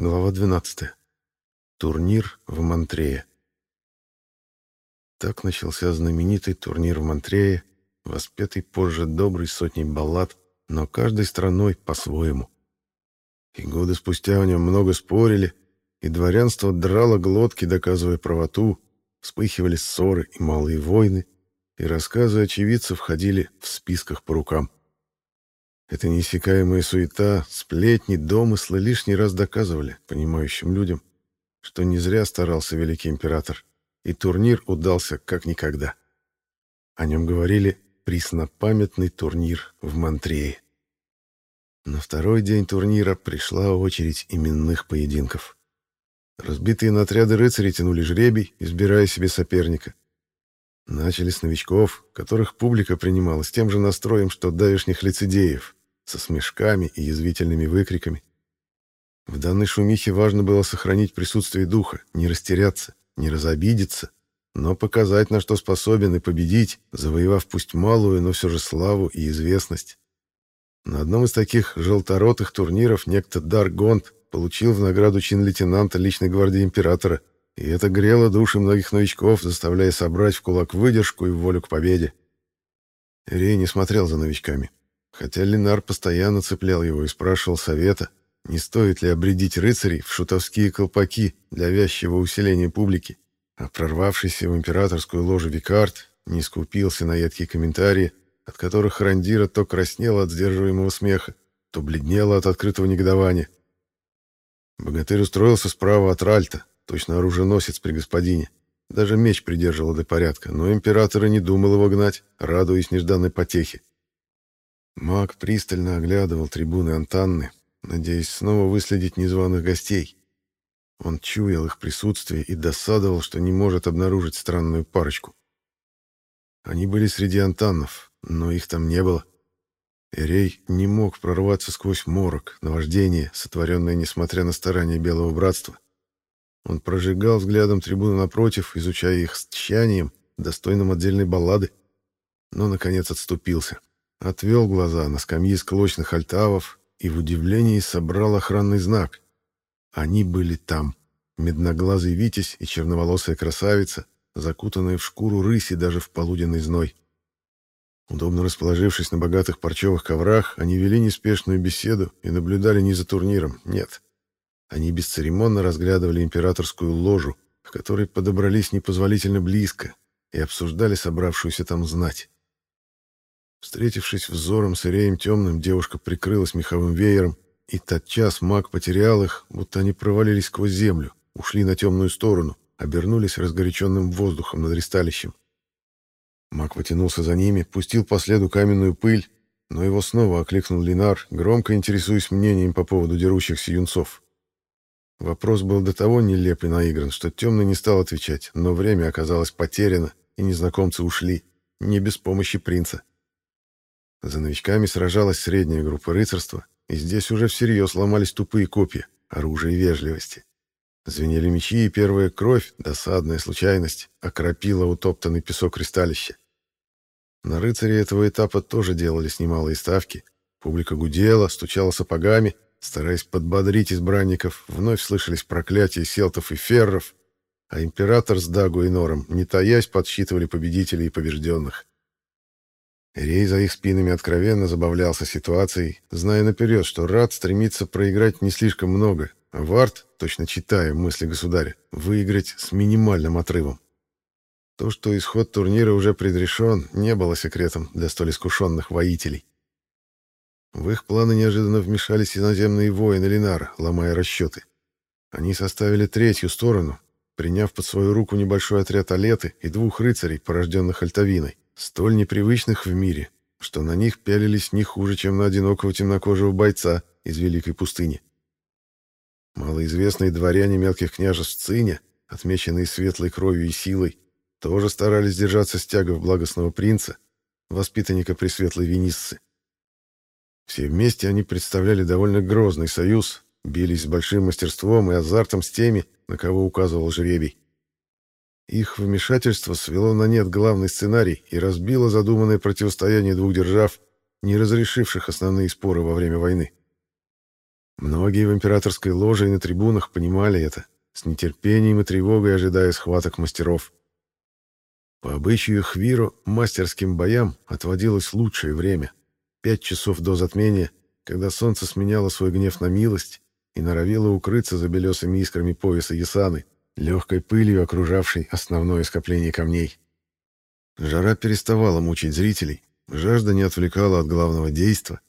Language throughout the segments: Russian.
Глава 12. Турнир в Монтрее. Так начался знаменитый турнир в Монтрее, воспетый позже доброй сотней баллад, но каждой страной по-своему. И годы спустя о нем много спорили, и дворянство драло глотки, доказывая правоту, вспыхивали ссоры и малые войны, и рассказы очевидцев ходили в списках по рукам. Эта неиссякаемая суета, сплетни, домыслы лишний раз доказывали понимающим людям, что не зря старался великий император, и турнир удался как никогда. О нем говорили «преснопамятный турнир в Монтрее». На второй день турнира пришла очередь именных поединков. Разбитые на отряды рыцари тянули жребий, избирая себе соперника. Начали с новичков, которых публика принимала с тем же настроем, что давешних лицедеев, со смешками и язвительными выкриками. В данной шумихе важно было сохранить присутствие духа, не растеряться, не разобидеться, но показать, на что способен, и победить, завоевав пусть малую, но все же славу и известность. На одном из таких желторотых турниров некто Дар Гонд получил в награду чин лейтенанта личной гвардии императора, и это грело души многих новичков, заставляя собрать в кулак выдержку и волю к победе. Рей не смотрел за новичками. Хотя Ленар постоянно цеплял его и спрашивал совета, не стоит ли обредить рыцарей в шутовские колпаки для вязчего усиления публики. А прорвавшийся в императорскую ложу Викард не скупился на едкие комментарии, от которых Рандира то краснела от сдерживаемого смеха, то бледнела от открытого негодования. Богатырь устроился справа от Ральта, точно оруженосец при господине. Даже меч придерживал для порядка, но император и не думал его гнать, радуясь нежданной потехе. Маг пристально оглядывал трибуны Антанны, надеясь снова выследить незваных гостей. Он чуял их присутствие и досадовал, что не может обнаружить странную парочку. Они были среди антаннов, но их там не было. Эрей не мог прорваться сквозь морок, наваждение, сотворенное несмотря на старания Белого Братства. Он прожигал взглядом трибуны напротив, изучая их с тщанием, достойным отдельной баллады, но, наконец, отступился. Отвел глаза на скамьи склочных альтавов и в удивлении собрал охранный знак. Они были там. Медноглазый Витязь и черноволосая красавица, закутанные в шкуру рыси даже в полуденный зной. Удобно расположившись на богатых парчевых коврах, они вели неспешную беседу и наблюдали не за турниром, нет. Они бесцеремонно разглядывали императорскую ложу, к которой подобрались непозволительно близко, и обсуждали собравшуюся там знать. Встретившись взором с Иреем Темным, девушка прикрылась меховым веером, и тотчас маг потерял их, будто они провалились сквозь землю, ушли на темную сторону, обернулись разгоряченным воздухом над ристалищем. Маг потянулся за ними, пустил по следу каменную пыль, но его снова окликнул Линар, громко интересуясь мнением по поводу дерущихся юнцов. Вопрос был до того нелеп и наигран, что Темный не стал отвечать, но время оказалось потеряно, и незнакомцы ушли, не без помощи принца. За новичками сражалась средняя группа рыцарства, и здесь уже всерьез ломались тупые копья, оружие вежливости. Звенели мечи, и первая кровь, досадная случайность, окропила утоптанный песок кристаллища. На рыцаре этого этапа тоже делались немалые ставки. Публика гудела, стучала сапогами, стараясь подбодрить избранников, вновь слышались проклятия селтов и ферров, а император с Дагу и Нором, не таясь, подсчитывали победителей и побежденных. Рей за их спинами откровенно забавлялся ситуацией, зная наперед, что Рад стремится проиграть не слишком много, а Варт, точно читая мысли государя, выиграть с минимальным отрывом. То, что исход турнира уже предрешен, не было секретом для столь искушенных воителей. В их планы неожиданно вмешались иноземные воины Линара, ломая расчеты. Они составили третью сторону, приняв под свою руку небольшой отряд Алеты и двух рыцарей, порожденных Альтавиной столь непривычных в мире, что на них пялились не хуже, чем на одинокого темнокожего бойца из Великой пустыни. Малоизвестные дворяне мелких княжеств Циня, отмеченные светлой кровью и силой, тоже старались держаться стягов благостного принца, воспитанника Пресветлой Вениссы. Все вместе они представляли довольно грозный союз, бились с большим мастерством и азартом с теми, на кого указывал жребий. Их вмешательство свело на нет главный сценарий и разбило задуманное противостояние двух держав, не разрешивших основные споры во время войны. Многие в императорской ложе и на трибунах понимали это, с нетерпением и тревогой ожидая схваток мастеров. По обычаю Хвиро мастерским боям отводилось лучшее время — пять часов до затмения, когда солнце сменяло свой гнев на милость и норовило укрыться за белесыми искрами пояса Ясаны, легкой пылью окружавшей основное скопление камней. Жара переставала мучить зрителей, жажда не отвлекала от главного действа.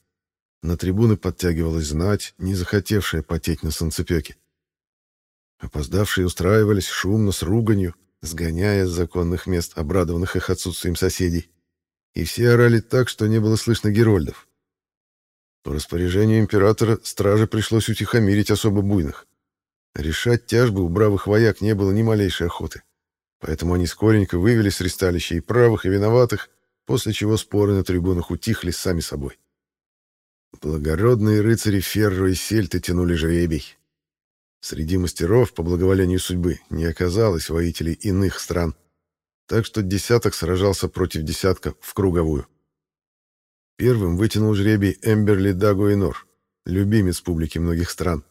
На трибуны подтягивалась знать, не захотевшая потеть на солнцепеке. Опоздавшие устраивались шумно с руганью, сгоняя с законных мест обрадованных их отсутствием соседей. И все орали так, что не было слышно герольдов. По распоряжению императора страже пришлось утихомирить особо буйных. Решать тяжбы у бравых вояк не было ни малейшей охоты. Поэтому они скоренько вывели с ристалища и правых, и виноватых, после чего споры на трибунах утихли сами собой. Благородные рыцари Ферро и Сельты тянули жребий. Среди мастеров, по благоволению судьбы, не оказалось воителей иных стран, так что десяток сражался против десятка в круговую. Первым вытянул жребий Эмберли Дагуинор, любимец публики многих стран.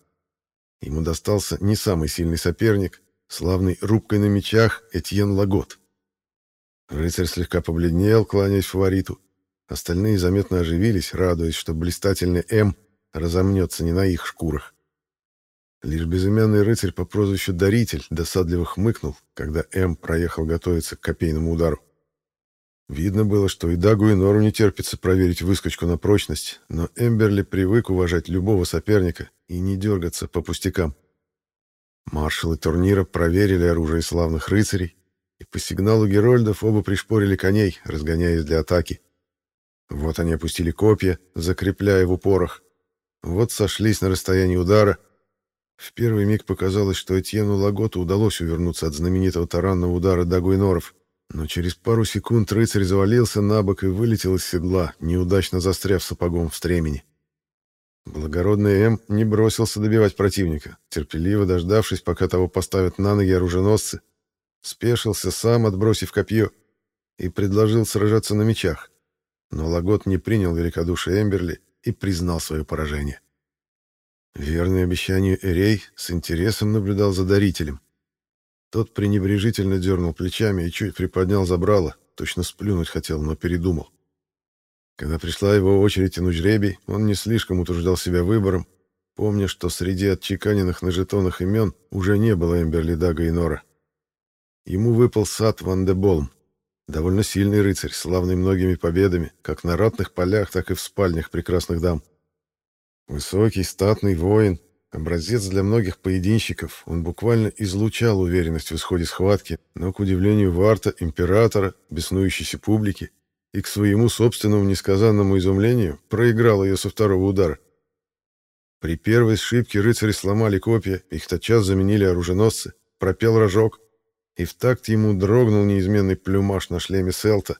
Ему достался не самый сильный соперник, славный рубкой на мечах Этьен Лагот. Рыцарь слегка побледнел, кланяясь фавориту. Остальные заметно оживились, радуясь, что блистательный М разомнется не на их шкурах. Лишь безымянный рыцарь по прозвищу Даритель досадливо хмыкнул, когда М проехал готовиться к копейному удару. Видно было, что и Дагу и Нору не терпится проверить выскочку на прочность, но Эмберли привык уважать любого соперника и не дергаться по пустякам. Маршалы турнира проверили оружие славных рыцарей, и по сигналу герольдов оба пришпорили коней, разгоняясь для атаки. Вот они опустили копья, закрепляя в упорах. Вот сошлись на расстоянии удара — в первый миг показалось, что Этьену Лаготу удалось увернуться от знаменитого таранного удара Дагуйноров, но через пару секунд рыцарь завалился на бок и вылетел из седла, неудачно застряв сапогом в стремени. Благородный М не бросился добивать противника, терпеливо дождавшись, пока того поставят на ноги оруженосцы, спешился сам, отбросив копье, и предложил сражаться на мечах. Но Лагот не принял великодушие Эмберли и признал свое поражение. Верный обещанию Эрей с интересом наблюдал за дарителем. Тот пренебрежительно дернул плечами и чуть приподнял забрало, точно сплюнуть хотел, но передумал. Когда пришла его очередь тянуть жребий, он не слишком утруждал себя выбором, помня, что среди отчеканенных на жетонах имен уже не было Эмберли Дага и Нора. Ему выпал сад Ван де Болм, довольно сильный рыцарь, славный многими победами, как на ратных полях, так и в спальнях прекрасных дам. Высокий, статный воин, образец для многих поединщиков, он буквально излучал уверенность в исходе схватки, но, к удивлению Варта, императора, беснующейся публики, и к своему собственному несказанному изумлению проиграл ее со второго удара. При первой сшибке рыцари сломали копья, их тотчас заменили оруженосцы, пропел рожок, и в такт ему дрогнул неизменный плюмаж на шлеме Селта.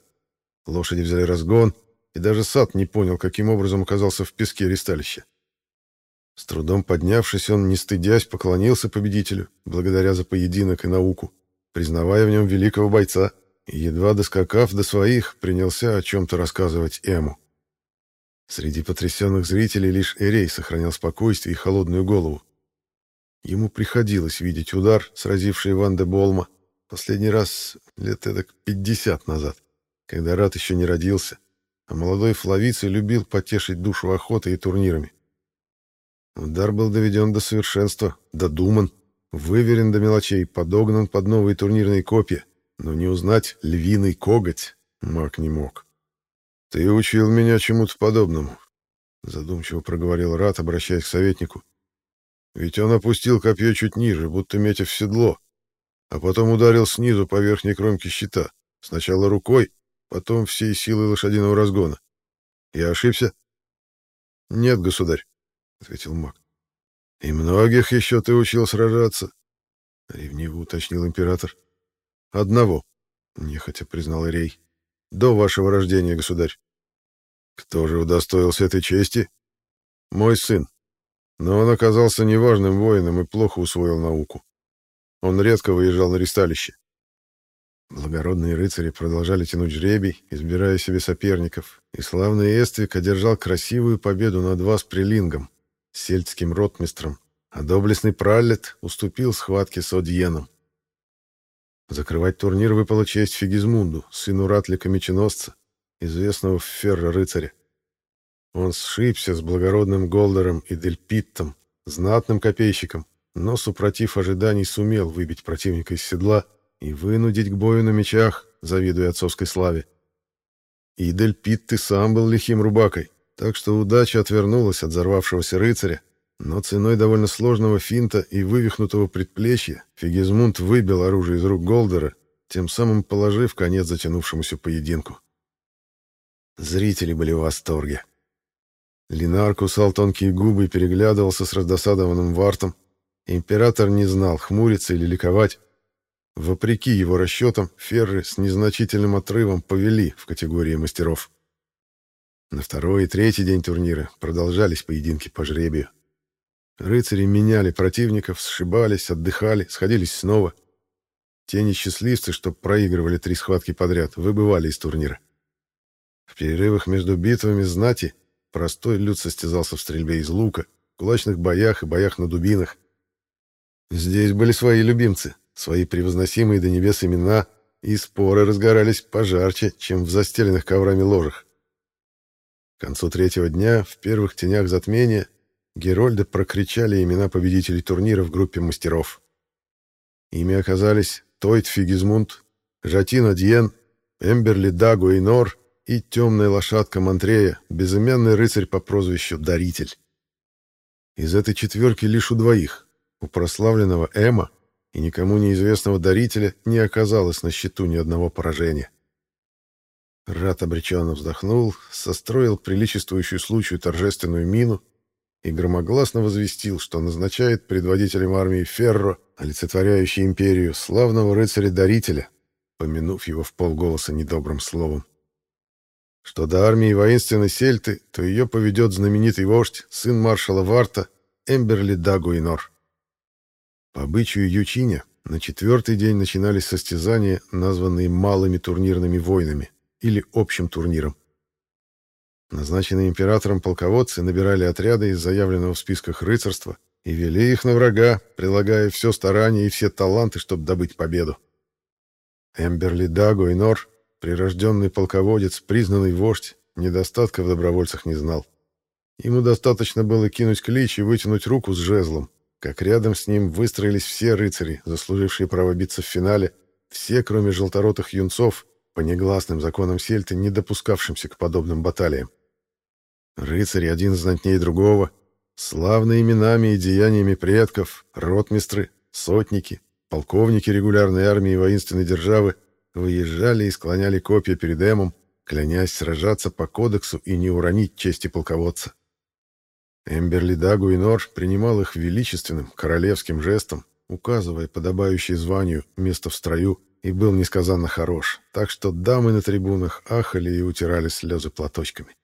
Лошади взяли разгон, и даже сад не понял, каким образом оказался в песке ристалища. С трудом поднявшись, он, не стыдясь, поклонился победителю, благодаря за поединок и науку, признавая в нем великого бойца, и, едва доскакав до своих, принялся о чем-то рассказывать Эму. Среди потрясенных зрителей лишь Эрей сохранял спокойствие и холодную голову. Ему приходилось видеть удар, сразивший Ван де Болма, последний раз лет эдак пятьдесят назад, когда Рат еще не родился, а молодой флавицей любил потешить душу охотой и турнирами. Удар был доведен до совершенства, додуман, выверен до мелочей, подогнан под новые турнирные копья, но не узнать львиный коготь маг не мог. «Ты учил меня чему-то подобному», — задумчиво проговорил Рат, обращаясь к советнику. «Ведь он опустил копье чуть ниже, будто метя в седло, а потом ударил снизу по верхней кромке щита, сначала рукой, потом всей силой лошадиного разгона. Я ошибся?» «Нет, государь», — ответил маг. «И многих еще ты учил сражаться?» — ревниво уточнил император. «Одного», — нехотя признал Ирей. «До вашего рождения, государь». «Кто же удостоился этой чести?» «Мой сын. Но он оказался неважным воином и плохо усвоил науку. Он редко выезжал на ристалище. Благородные рыцари продолжали тянуть жребий, избирая себе соперников, и славный Эствик одержал красивую победу над вас прилингом, сельдским ротмистром, а доблестный Праллет уступил схватке с Одьеном. Закрывать турнир выпала честь Фигизмунду, сыну Ратлика-меченосца, известного в Ферро-рыцаря. Он сшибся с благородным Голдером и Дельпиттом, знатным копейщиком, но, супротив ожиданий, сумел выбить противника из седла и вынудить к бою на мечах, завидуя отцовской славе. И Дельпитт и сам был лихим рубакой, так что удача отвернулась от взорвавшегося рыцаря, но ценой довольно сложного финта и вывихнутого предплечья Фигизмунд выбил оружие из рук Голдера, тем самым положив конец затянувшемуся поединку. Зрители были в восторге. Линар кусал тонкие губы и переглядывался с раздосадованным вартом. Император не знал, хмуриться или ликовать. Вопреки его расчетам, ферры с незначительным отрывом повели в категории мастеров. На второй и третий день турнира продолжались поединки по жребию. Рыцари меняли противников, сшибались, отдыхали, сходились снова. Те несчастливцы, что проигрывали три схватки подряд, выбывали из турнира. В перерывах между битвами знати простой люд состязался в стрельбе из лука, кулачных боях и боях на дубинах. Здесь были свои любимцы, свои превозносимые до небес имена, и споры разгорались пожарче, чем в застеленных коврами ложах. К концу третьего дня, в первых тенях затмения, Герольды прокричали имена победителей турнира в группе мастеров. Ими оказались Тойт Фигизмунд, Жатина Дьен, Эмберли Дагу и Нор и темная лошадка Монтрея, безымянный рыцарь по прозвищу Даритель. Из этой четверки лишь у двоих, у прославленного Эма и никому неизвестного Дарителя, не оказалось на счету ни одного поражения. Рад обреченно вздохнул, состроил приличествующую случаю торжественную мину и громогласно возвестил, что назначает предводителем армии Ферро, олицетворяющей империю, славного рыцаря-дарителя, помянув его в полголоса недобрым словом. Что до армии воинственной сельты, то ее поведет знаменитый вождь, сын маршала Варта, Эмберли Дагуинор. По обычаю Ючиня, на четвертый день начинались состязания, названные малыми турнирными войнами или общим турниром. Назначенные императором полководцы набирали отряды из заявленного в списках рыцарства и вели их на врага, прилагая все старания и все таланты, чтобы добыть победу. Эмберли Даго и Нор Прирожденный полководец, признанный вождь, недостатка в добровольцах не знал. Ему достаточно было кинуть клич и вытянуть руку с жезлом, как рядом с ним выстроились все рыцари, заслужившие право биться в финале, все, кроме желторотых юнцов, по негласным законам сельты, не допускавшимся к подобным баталиям. Рыцари один знатнее другого, славные именами и деяниями предков, ротмистры, сотники, полковники регулярной армии воинственной державы — выезжали и склоняли копья перед Эмом, клянясь сражаться по кодексу и не уронить чести полководца. Эмберли Дагу и Нор принимал их величественным королевским жестом, указывая подобающее званию место в строю, и был несказанно хорош, так что дамы на трибунах ахали и утирали слезы платочками.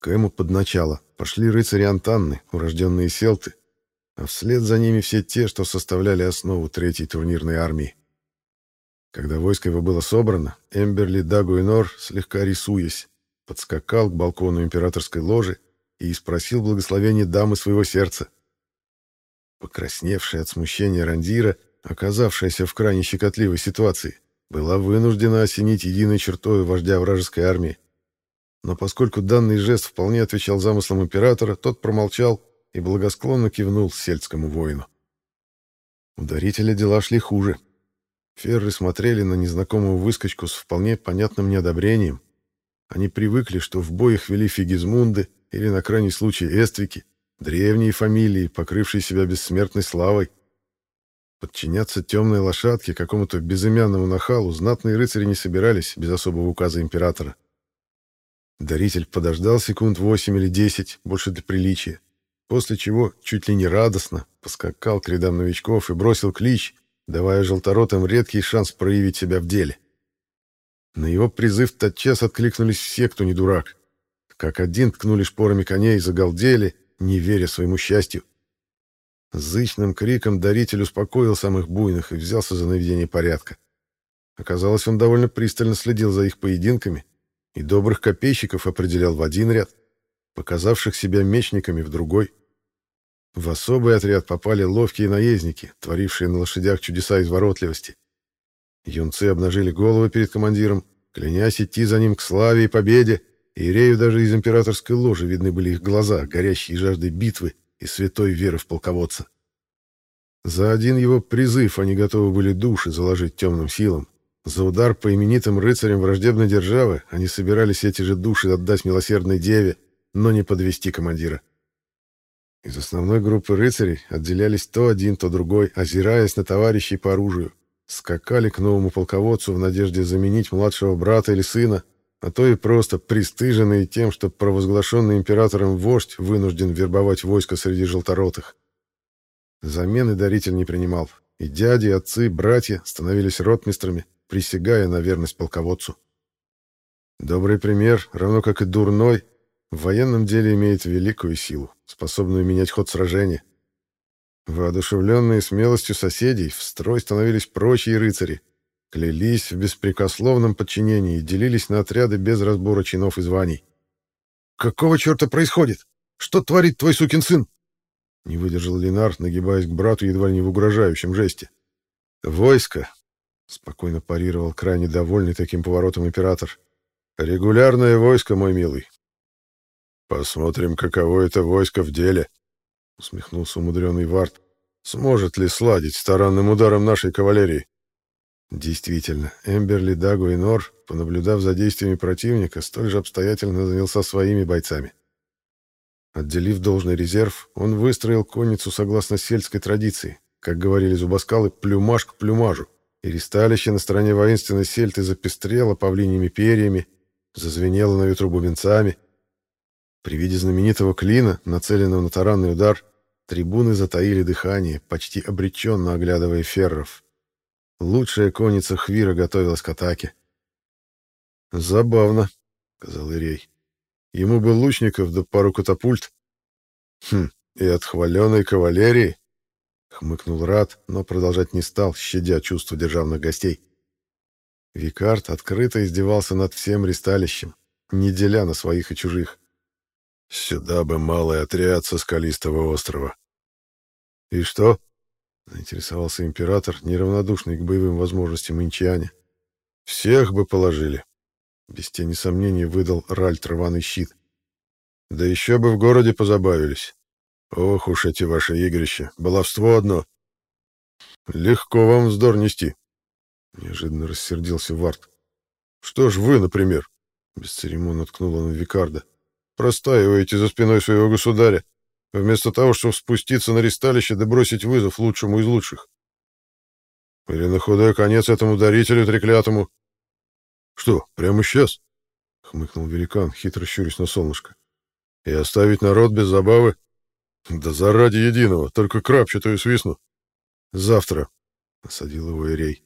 К Эму под начало пошли рыцари Антанны, урожденные селты, а вслед за ними все те, что составляли основу третьей турнирной армии. Когда войско его было собрано, Эмберли Дагуинор, слегка рисуясь, подскакал к балкону императорской ложи и спросил благословения дамы своего сердца. Покрасневшая от смущения Рандира, оказавшаяся в крайне щекотливой ситуации, была вынуждена осенить единой чертой вождя вражеской армии. Но поскольку данный жест вполне отвечал замыслам императора, тот промолчал и благосклонно кивнул сельскому воину. У дарителя дела шли хуже. Ферры смотрели на незнакомую выскочку с вполне понятным неодобрением. Они привыкли, что в боях вели Фигизмунды или, на крайний случай, Эствики, древние фамилии, покрывшие себя бессмертной славой. Подчиняться темной лошадке, какому-то безымянному нахалу, знатные рыцари не собирались без особого указа императора. Даритель подождал секунд восемь или десять, больше для приличия, после чего чуть ли не радостно поскакал к рядам новичков и бросил клич, давая желторотым редкий шанс проявить себя в деле. На его призыв тотчас откликнулись все, кто не дурак. Как один ткнули шпорами коней и загалдели, не веря своему счастью. Зычным криком даритель успокоил самых буйных и взялся за наведение порядка. Оказалось, он довольно пристально следил за их поединками и добрых копейщиков определял в один ряд, показавших себя мечниками в другой, В особый отряд попали ловкие наездники, творившие на лошадях чудеса изворотливости. Юнцы обнажили головы перед командиром, клянясь идти за ним к славе и победе, и Ирею даже из императорской ложи видны были их глаза, горящие жаждой битвы и святой веры в полководца. За один его призыв они готовы были души заложить темным силам. За удар по именитым рыцарям враждебной державы они собирались эти же души отдать милосердной деве, но не подвести командира. Из основной группы рыцарей отделялись то один, то другой, озираясь на товарищей по оружию. Скакали к новому полководцу в надежде заменить младшего брата или сына, а то и просто пристыженные тем, что провозглашенный императором вождь вынужден вербовать войско среди желторотых. Замены даритель не принимал, и дяди, отцы, братья становились ротмистрами, присягая на верность полководцу. Добрый пример, равно как и дурной, в военном деле имеет великую силу, способную менять ход сражения. Воодушевленные смелостью соседей, в строй становились прочие рыцари, клялись в беспрекословном подчинении и делились на отряды без разбора чинов и званий. «Какого черта происходит? Что творит твой сукин сын?» Не выдержал Ленар, нагибаясь к брату едва ли не в угрожающем жесте. «Войско!» — спокойно парировал крайне довольный таким поворотом император. «Регулярное войско, мой милый». «Посмотрим, каково это войско в деле», — усмехнулся умудренный Варт. «Сможет ли сладить с таранным ударом нашей кавалерии?» Действительно, Эмберли, Дагу и Нор, понаблюдав за действиями противника, столь же обстоятельно занялся своими бойцами. Отделив должный резерв, он выстроил конницу согласно сельской традиции, как говорили зубоскалы, плюмаж к плюмажу, и ристалище на стороне воинственной сельты запестрело павлиньими перьями, зазвенело на ветру бубенцами. При виде знаменитого клина, нацеленного на таранный удар, трибуны затаили дыхание, почти обреченно оглядывая ферров. Лучшая конница Хвира готовилась к атаке. «Забавно», — сказал Ирей. Ему бы лучников да пару катапульт. Хм, и от хваленой кавалерии? Хмыкнул Рад, но продолжать не стал, щадя чувство державных гостей. Викард открыто издевался над всем ристалищем, не деля на своих и чужих. «Сюда бы малый отряд со скалистого острова». «И что?» — заинтересовался император, неравнодушный к боевым возможностям инчиане. «Всех бы положили. Без тени сомнений выдал Ральт рваный щит. Да еще бы в городе позабавились. Ох уж эти ваши игрища, баловство одно. Легко вам вздор нести. Неожиданно рассердился Варт. Что ж вы, например? Бесцеремонно ткнул он в Викарда. Простаиваете за спиной своего государя, вместо того, чтобы спуститься на ристалище да бросить вызов лучшему из лучших. Или на худой конец этому дарителю треклятому «Что, прямо сейчас?» — хмыкнул великан, хитро щурясь на солнышко. «И оставить народ без забавы? Да заради единого, только крапчатую свистну. Завтра», — осадил его Ирей.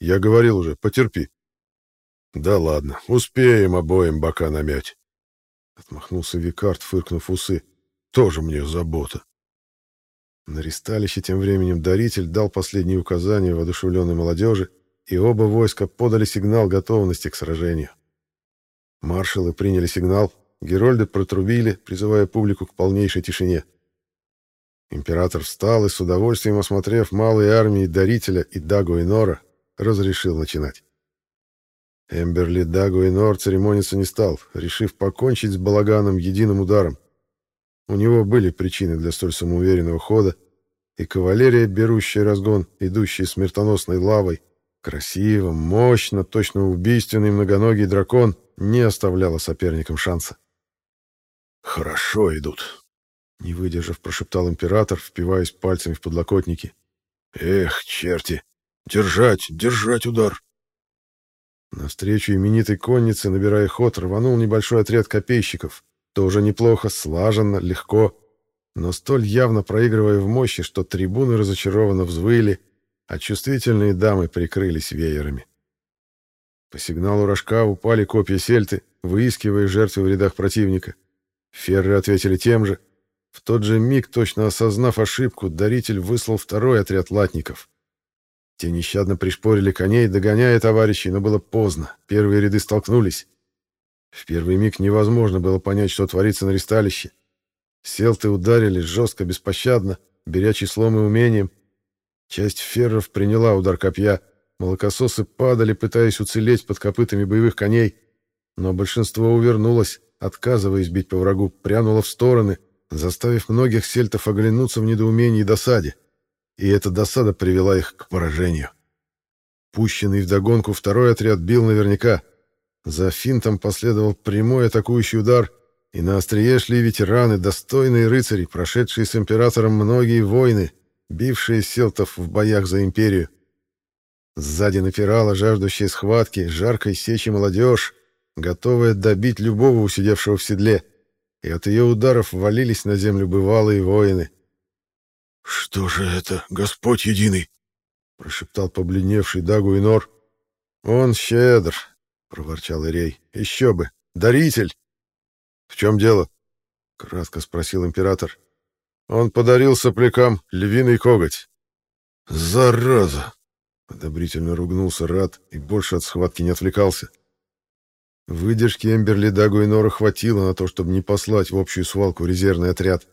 «Я говорил уже, потерпи». «Да ладно, успеем обоим бока намять». Отмахнулся Викард, фыркнув усы. «Тоже мне забота». На ристалище тем временем даритель дал последние указания воодушевленной молодежи, и оба войска подали сигнал готовности к сражению. Маршалы приняли сигнал, герольды протрубили, призывая публику к полнейшей тишине. Император встал и, с удовольствием осмотрев малые армии Дарителя и Дагу и Нора, разрешил начинать. Эмберли, Дагу и Нор церемониться не стал, решив покончить с балаганом единым ударом. У него были причины для столь самоуверенного хода, и кавалерия, берущая разгон, идущая смертоносной лавой, Красиво, мощно, точно убийственный многоногий дракон не оставляла соперникам шанса. «Хорошо идут», — не выдержав, прошептал император, впиваясь пальцами в подлокотники. «Эх, черти! Держать, держать удар!» Навстречу именитой коннице, набирая ход, рванул небольшой отряд копейщиков. Тоже неплохо, слаженно, легко, но столь явно проигрывая в мощи, что трибуны разочарованно взвыли, а чувствительные дамы прикрылись веерами. По сигналу рожка упали копья сельты, выискивая жертвы в рядах противника. Ферры ответили тем же. В тот же миг, точно осознав ошибку, даритель выслал второй отряд латников. Те нещадно пришпорили коней, догоняя товарищей, но было поздно. Первые ряды столкнулись. В первый миг невозможно было понять, что творится на ристалище. Селты ударили жестко, беспощадно, беря числом и умением. Часть ферров приняла удар копья, молокососы падали, пытаясь уцелеть под копытами боевых коней, но большинство увернулось, отказываясь бить по врагу, прянуло в стороны, заставив многих сельтов оглянуться в недоумении и досаде. И эта досада привела их к поражению. Пущенный вдогонку второй отряд бил наверняка. За финтом последовал прямой атакующий удар, и на острие шли ветераны, достойные рыцари, прошедшие с императором многие войны, бившие селтов в боях за империю. Сзади напирала жаждущая схватки, жаркой сечи молодежь, готовая добить любого усидевшего в седле, и от ее ударов валились на землю бывалые воины. «Что же это, Господь единый?» — прошептал побледневший Дагу Инор. «Он щедр», — проворчал Ирей. «Еще бы! Даритель!» «В чем дело?» — кратко спросил император. «Он подарил соплякам львиный коготь». «Зараза!» — одобрительно ругнулся Рад и больше от схватки не отвлекался. Выдержки Эмберли, Дагу и Нора хватило на то, чтобы не послать в общую свалку резервный отряд.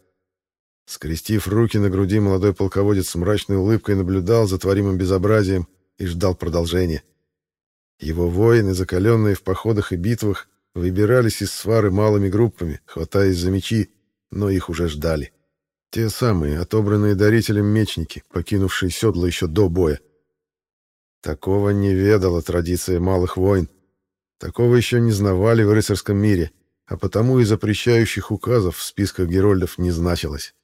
Скрестив руки на груди, молодой полководец с мрачной улыбкой наблюдал за творимым безобразием и ждал продолжения. Его воины, закаленные в походах и битвах, выбирались из свары малыми группами, хватаясь за мечи, но их уже ждали. Те самые, отобранные дарителем мечники, покинувшие седло еще до боя. Такого не ведала традиция малых войн. Такого еще не знавали в рыцарском мире, а потому и запрещающих указов в списках герольдов не значилось.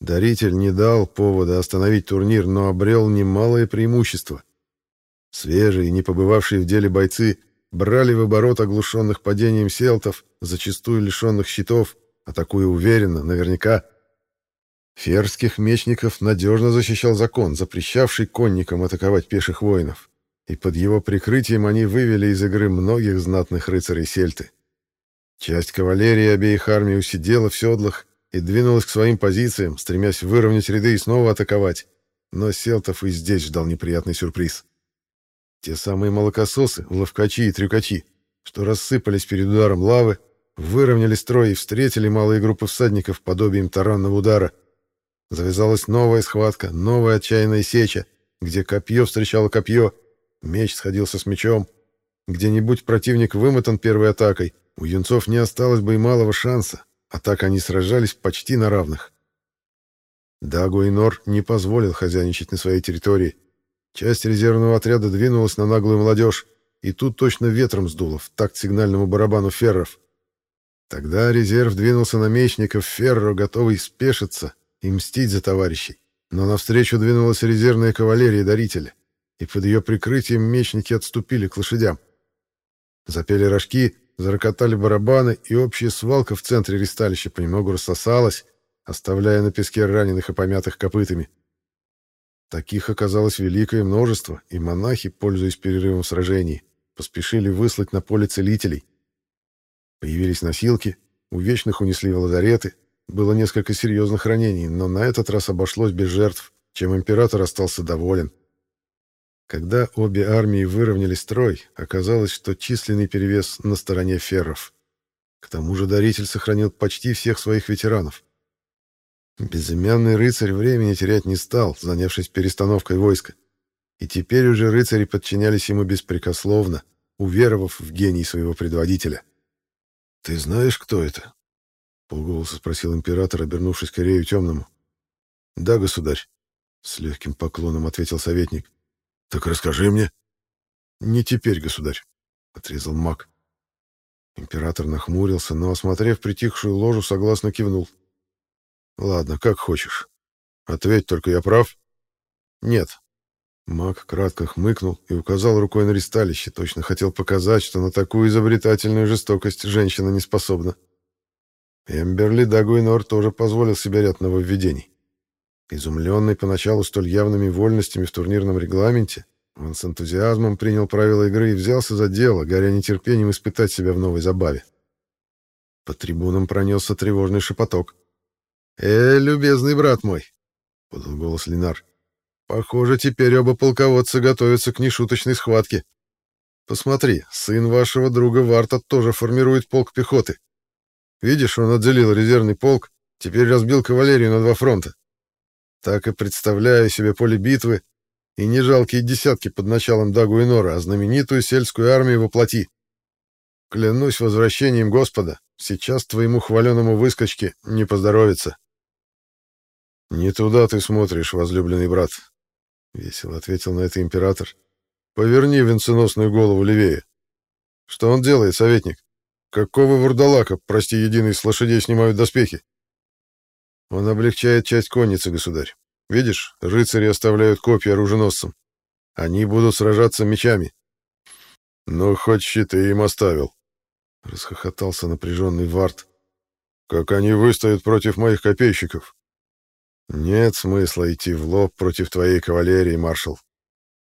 Даритель не дал повода остановить турнир, но обрел немалое преимущество. Свежие, не побывавшие в деле бойцы, брали в оборот оглушенных падением селтов, зачастую лишенных щитов, атакуя уверенно, наверняка. Ферских мечников надежно защищал закон, запрещавший конникам атаковать пеших воинов, и под его прикрытием они вывели из игры многих знатных рыцарей сельты. Часть кавалерии обеих армий усидела в седлах и двинулась к своим позициям, стремясь выровнять ряды и снова атаковать. Но Селтов и здесь ждал неприятный сюрприз. Те самые молокососы, ловкачи и трюкачи, что рассыпались перед ударом лавы, выровняли строй и встретили малые группы всадников подобием таранного удара. Завязалась новая схватка, новая отчаянная сеча, где копье встречало копье, меч сходился с мечом. Где-нибудь противник вымотан первой атакой, у юнцов не осталось бы и малого шанса, а так они сражались почти на равных. Дагу и Нор не позволил хозяйничать на своей территории. Часть резервного отряда двинулась на наглую молодежь, и тут точно ветром сдуло в такт сигнальному барабану ферров. Тогда резерв двинулся на мечников ферро, готовый спешиться и мстить за товарищей. Но навстречу двинулась резервная кавалерия дарителя, и под ее прикрытием мечники отступили к лошадям. Запели рожки, Зарокотали барабаны, и общая свалка в центре ристалища понемногу рассосалась, оставляя на песке раненых и помятых копытами. Таких оказалось великое множество, и монахи, пользуясь перерывом в сражении, поспешили выслать на поле целителей. Появились носилки, у вечных унесли в было несколько серьезных ранений, но на этот раз обошлось без жертв, чем император остался доволен. Когда обе армии выровняли строй, оказалось, что численный перевес на стороне ферров. К тому же даритель сохранил почти всех своих ветеранов. Безымянный рыцарь времени терять не стал, занявшись перестановкой войска. И теперь уже рыцари подчинялись ему беспрекословно, уверовав в гений своего предводителя. «Ты знаешь, кто это?» — полголоса спросил император, обернувшись к Корею Темному. «Да, государь», — с легким поклоном ответил советник. «Так расскажи мне». «Не теперь, государь», — отрезал маг. Император нахмурился, но, осмотрев притихшую ложу, согласно кивнул. «Ладно, как хочешь. Ответь, только я прав?» «Нет». Маг кратко хмыкнул и указал рукой на ристалище, точно хотел показать, что на такую изобретательную жестокость женщина не способна. Эмберли Дагуинор тоже позволил себе ряд нововведений. Изумленный поначалу столь явными вольностями в турнирном регламенте, он с энтузиазмом принял правила игры и взялся за дело, горя нетерпением испытать себя в новой забаве. По трибунам пронесся тревожный шепоток. «Э, любезный брат мой!» — подал голос Линар. «Похоже, теперь оба полководца готовятся к нешуточной схватке. Посмотри, сын вашего друга Варта тоже формирует полк пехоты. Видишь, он отделил резервный полк Теперь разбил кавалерию на два фронта. Так и представляю себе поле битвы и не жалкие десятки под началом Дагу и Нора, а знаменитую сельскую армию воплоти. Клянусь возвращением Господа, сейчас твоему хваленому выскочке не поздоровится. «Не туда ты смотришь, возлюбленный брат», — весело ответил на это император. «Поверни венценосную голову левее. Что он делает, советник? Какого вурдалака, прости, единый, с лошадей снимают доспехи?» «Он облегчает часть конницы, государь. Видишь, рыцари оставляют копья оруженосцам. Они будут сражаться мечами». «Ну, хоть щиты им оставил», — расхохотался напряженный Варт. «Как они выстоят против моих копейщиков?» Нет смысла идти в лоб против твоей кавалерии, маршал.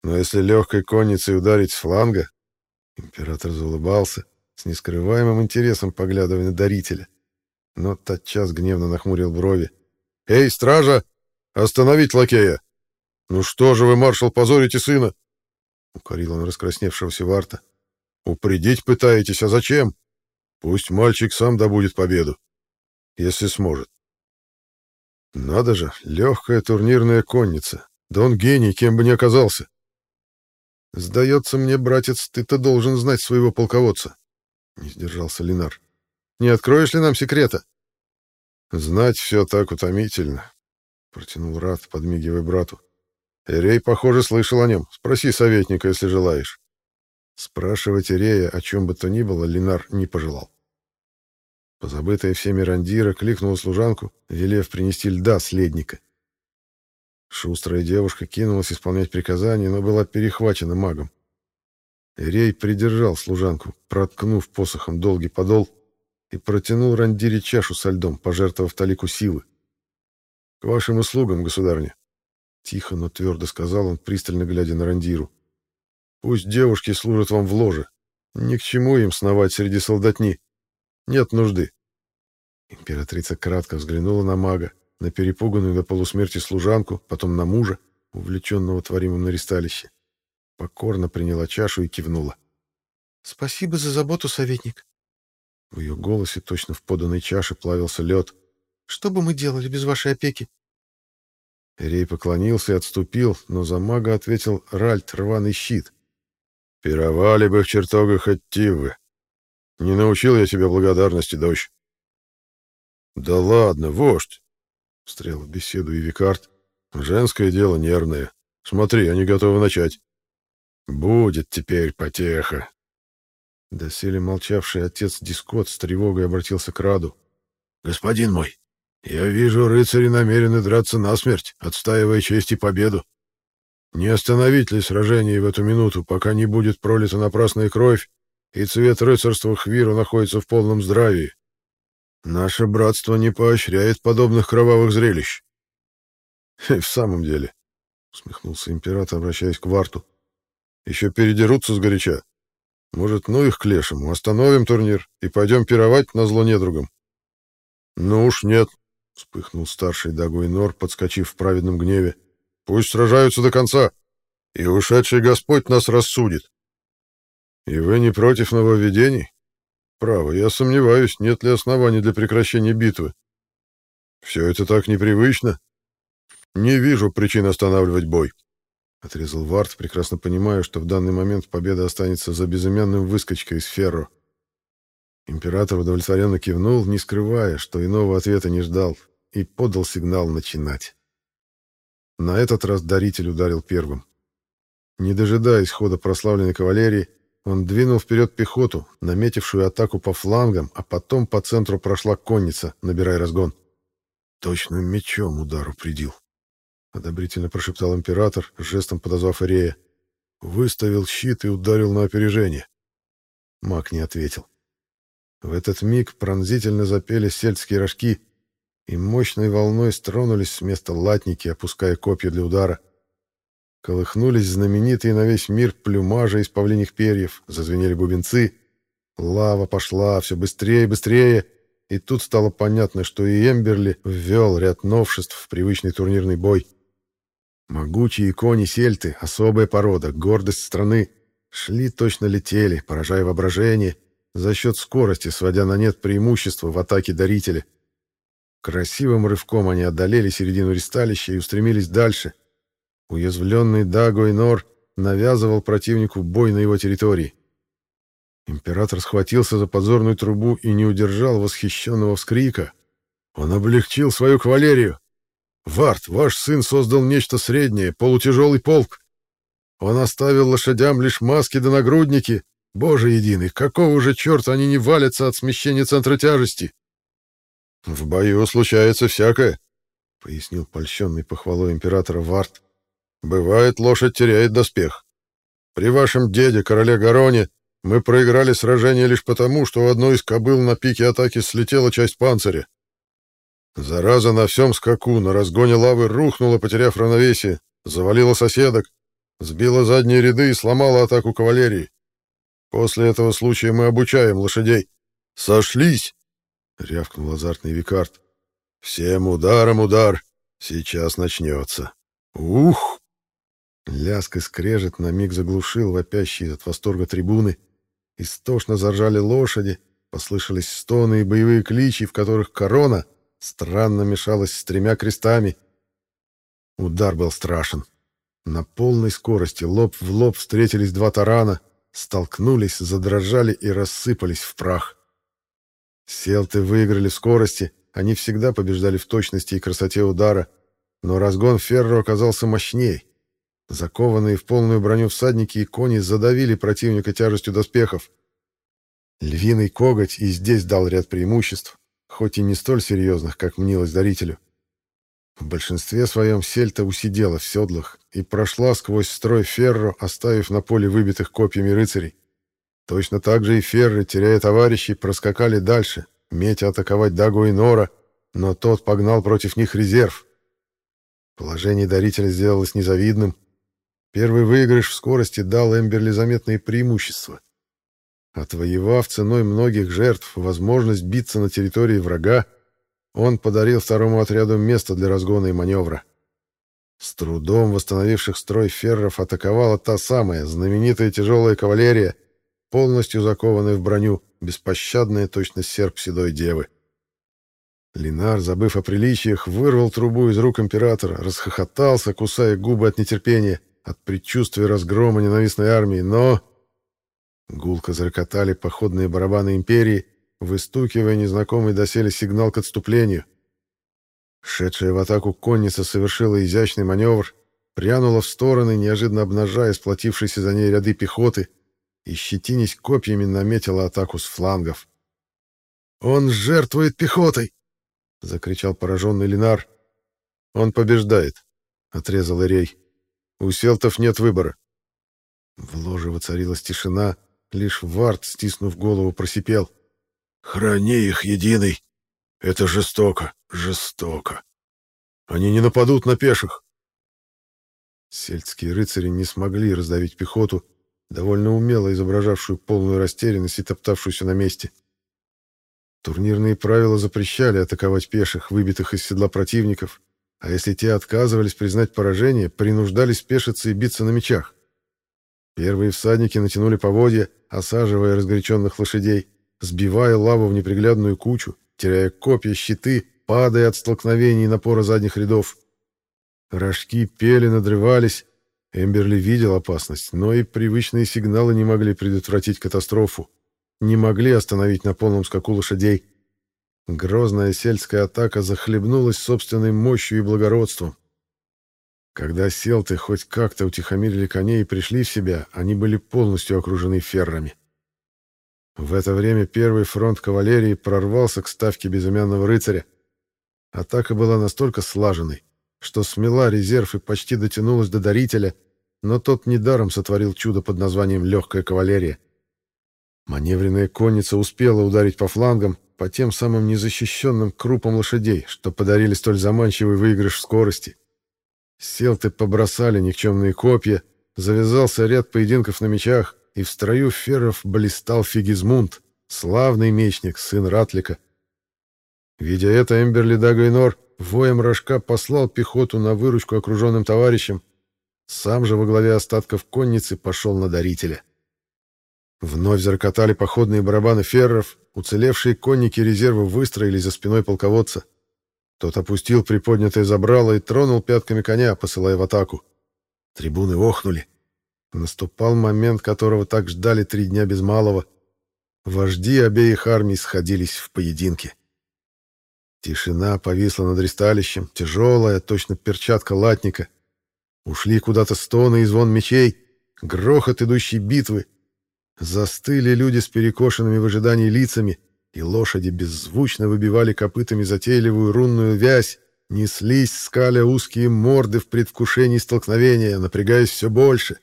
Но если легкой конницей ударить с фланга... Император заулыбался, с нескрываемым интересом поглядывая на дарителя. Но тотчас гневно нахмурил брови. «Эй, стража! Остановить лакея! Ну что же вы, маршал, позорите сына?» Укорил он раскрасневшегося Варта. «Упредить пытаетесь, а зачем? Пусть мальчик сам добудет победу, если сможет. Надо же, легкая турнирная конница. Да он гений, кем бы ни оказался. Сдается мне, братец, ты-то должен знать своего полководца. Не сдержался Линар. Не откроешь ли нам секрета? Знать все так утомительно, протянул Рад, подмигивая брату. Эрей, похоже, слышал о нем. Спроси советника, если желаешь. Спрашивать Эрея о чем бы то ни было Линар не пожелал. Позабытая всеми рандира кликнула служанку, велев принести льда следника. Шустрая девушка кинулась исполнять приказание, но была перехвачена магом. Рей придержал служанку, проткнув посохом долгий подол, и протянул рандире чашу со льдом, пожертвовав талику силы. — К вашим услугам, государня! — тихо, но твердо сказал он, пристально глядя на рандиру. — Пусть девушки служат вам в ложе. Ни к чему им сновать среди солдатни. Нет нужды. Императрица кратко взглянула на мага, на перепуганную до полусмерти служанку, потом на мужа, увлеченного творимым на ристалище. Покорно приняла чашу и кивнула. «Спасибо за заботу, советник». В ее голосе точно в поданной чаше плавился лед. «Что бы мы делали без вашей опеки?» Рей поклонился и отступил, но за мага ответил Ральт рваный щит. «Пировали бы в чертогах Аттивы. Не научил я тебя благодарности, дочь. Да ладно, вождь, встрял в беседу и Викард. Женское дело нервное. Смотри, они готовы начать. Будет теперь потеха. Доселе молчавший отец Дискот с тревогой обратился к Раду. «Господин мой, я вижу, рыцари намерены драться насмерть, отстаивая честь и победу. Не остановить ли сражение в эту минуту, пока не будет пролита напрасная кровь и цвет рыцарства Хвира находится в полном здравии. Наше братство не поощряет подобных кровавых зрелищ. В самом деле, усмехнулся император, обращаясь к Варту, еще передерутся сгоряча. Может, ну их к лешему, остановим турнир и пойдем пировать на зло недругам. Ну уж нет, вспыхнул старший Дагуинор, подскочив в праведном гневе. Пусть сражаются до конца, и ушедший Господь нас рассудит. И вы не против нововведений? Право, я сомневаюсь, нет ли оснований для прекращения битвы. Все это так непривычно. Не вижу причин останавливать бой. Отрезал Варт, прекрасно понимая, что в данный момент победа останется за безымянным выскочкой из Ферро. Император удовлетворенно кивнул, не скрывая, что иного ответа не ждал, и подал сигнал начинать. На этот раз даритель ударил первым. Не дожидаясь хода прославленной кавалерии, он двинул вперед пехоту, наметившую атаку по флангам, а потом по центру прошла конница, набирая разгон. «Точно мечом удару придил», — одобрительно прошептал император, жестом подозвав Ирея. Выставил щит и ударил на опережение. Маг не ответил. В этот миг пронзительно запели сельские рожки, и мощной волной стронулись с места латники, опуская копья для удара — Колыхнулись знаменитые на весь мир плюмажи из павлиних перьев, зазвенели бубенцы. Лава пошла все быстрее и быстрее, и тут стало понятно, что и Эмберли ввел ряд новшеств в привычный турнирный бой. Могучие кони-сельты, особая порода, гордость страны, шли точно летели, поражая воображение, за счет скорости, сводя на нет преимущество в атаке дарителя. Красивым рывком они одолели середину ристалища и устремились дальше. Уязвленный Даго Нор навязывал противнику бой на его территории. Император схватился за подзорную трубу и не удержал восхищенного вскрика. Он облегчил свою кавалерию. «Варт, ваш сын создал нечто среднее, полутяжелый полк. Он оставил лошадям лишь маски да нагрудники. Боже единый, какого же черта они не валятся от смещения центра тяжести?» «В бою случается всякое», — пояснил польщенный похвалой императора Варт. «Бывает, лошадь теряет доспех. При вашем деде, короле Гароне, мы проиграли сражение лишь потому, что у одной из кобыл на пике атаки слетела часть панциря. Зараза на всем скаку, на разгоне лавы рухнула, потеряв равновесие, завалила соседок, сбила задние ряды и сломала атаку кавалерии. После этого случая мы обучаем лошадей. «Сошлись!» — рявкнул азартный Викард. «Всем ударом удар! Сейчас начнется! Ух!» Ляск и скрежет на миг заглушил вопящие от восторга трибуны, Истошно заржали лошади, послышались стоны и боевые кличи, в которых корона странно мешалась с тремя крестами. Удар был страшен. На полной скорости лоб в лоб встретились два тарана, столкнулись, задрожали и рассыпались в прах. Селты выиграли в скорости, они всегда побеждали в точности и красоте удара, но разгон Ферро оказался мощнее. Закованные в полную броню всадники и кони задавили противника тяжестью доспехов. Львиный коготь и здесь дал ряд преимуществ, хоть и не столь серьезных, как мнилось дарителю. В большинстве своем сельта усидела в седлах и прошла сквозь строй ферро, оставив на поле выбитых копьями рыцарей. Точно так же и ферры, теряя товарищей, проскакали дальше, метя атаковать Дагу и Нора, но тот погнал против них резерв. Положение дарителя сделалось незавидным, Первый выигрыш в скорости дал Эмберли заметные преимущества. Отвоевав ценой многих жертв возможность биться на территории врага, он подарил второму отряду место для разгона и маневра. С трудом восстановивших строй ферров атаковала та самая знаменитая тяжелая кавалерия, полностью закованная в броню, беспощадная точно серп седой девы. Линар, забыв о приличиях, вырвал трубу из рук императора, расхохотался, кусая губы от нетерпения — от предчувствия разгрома ненавистной армии, но... Гулко зарокотали походные барабаны империи, выстукивая незнакомый доселе сигнал к отступлению. Шедшая в атаку конница совершила изящный маневр, прянула в стороны, неожиданно обнажая сплотившиеся за ней ряды пехоты, и, щетинясь копьями, наметила атаку с флангов. «Он жертвует пехотой!» — закричал пораженный Ленар. «Он побеждает», — отрезал Ирей. У селтов нет выбора. В ложе воцарилась тишина, лишь Вард, стиснув голову, просипел. «Храни их, единый! Это жестоко, жестоко! Они не нападут на пеших!» Сельтские рыцари не смогли раздавить пехоту, довольно умело изображавшую полную растерянность и топтавшуюся на месте. Турнирные правила запрещали атаковать пеших, выбитых из седла противников, а если те отказывались признать поражение, принуждались спешиться и биться на мечах. Первые всадники натянули поводья, осаживая разгоряченных лошадей, сбивая лаву в неприглядную кучу, теряя копья, щиты, падая от столкновений и напора задних рядов. Рожки пели, надрывались. Эмберли видел опасность, но и привычные сигналы не могли предотвратить катастрофу, не могли остановить на полном скаку лошадей. Грозная сельская атака захлебнулась собственной мощью и благородством. Когда селты хоть как-то утихомирили коней и пришли в себя, они были полностью окружены феррами. В это время первый фронт кавалерии прорвался к ставке безымянного рыцаря. Атака была настолько слаженной, что смела резерв и почти дотянулась до дарителя, но тот недаром сотворил чудо под названием «легкая кавалерия». Маневренная конница успела ударить по флангам, по тем самым незащищенным крупам лошадей, что подарили столь заманчивый выигрыш в скорости. Селты побросали никчемные копья, завязался ряд поединков на мечах, и в строю ферров блистал Фигизмунд, славный мечник, сын Ратлика. Видя это, Эмберли Дагайнор воем рожка послал пехоту на выручку окруженным товарищам, сам же во главе остатков конницы пошел на дарителя. Вновь зарокотали походные барабаны ферров, уцелевшие конники резерва выстроились за спиной полководца. Тот опустил приподнятое забрало и тронул пятками коня, посылая в атаку. Трибуны охнули. Наступал момент, которого так ждали три дня без малого. Вожди обеих армий сходились в поединке. Тишина повисла над ристалищем, тяжелая, точно перчатка латника. Ушли куда-то стоны и звон мечей, грохот идущей битвы. Застыли люди с перекошенными в ожидании лицами, и лошади беззвучно выбивали копытами затейливую рунную вязь, неслись, скаля узкие морды в предвкушении столкновения, напрягаясь все больше.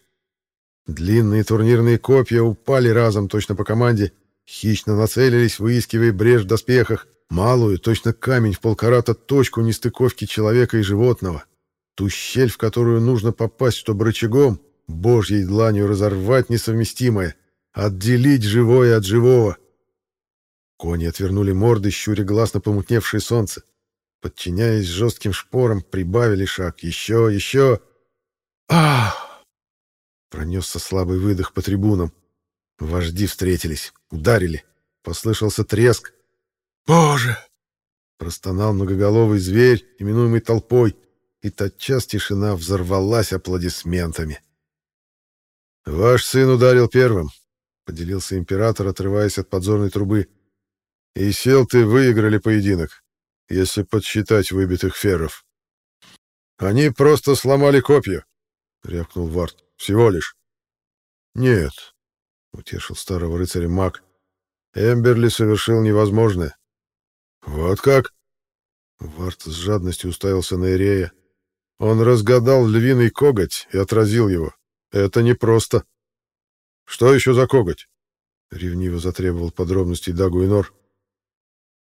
Длинные турнирные копья упали разом точно по команде, хищно нацелились, выискивая брешь в доспехах, малую, точно камень в полкарата точку нестыковки человека и животного, ту щель, в которую нужно попасть, чтобы рычагом, божьей дланью разорвать несовместимое, отделить живое от живого. Кони отвернули морды, щуря глаз на помутневшее солнце. Подчиняясь жестким шпорам, прибавили шаг. Еще, еще. Ах! Пронесся слабый выдох по трибунам. Вожди встретились, ударили. Послышался треск, «Боже!» Простонал многоголовый зверь, именуемый толпой, и тотчас тишина взорвалась аплодисментами. «Ваш сын ударил первым», — поделился император, отрываясь от подзорной трубы. «И сел ты выиграли поединок, если подсчитать выбитых ферров». «Они просто сломали копья», — рявкнул Варт. «Всего лишь». «Нет», — утешил старого рыцаря маг. «Эмберли совершил невозможное. «Вот как?» Варт с жадностью уставился на Ирея. Он разгадал львиный коготь и отразил его. Это непросто. «Что еще за коготь?» Ревниво затребовал подробностей Дагуинор.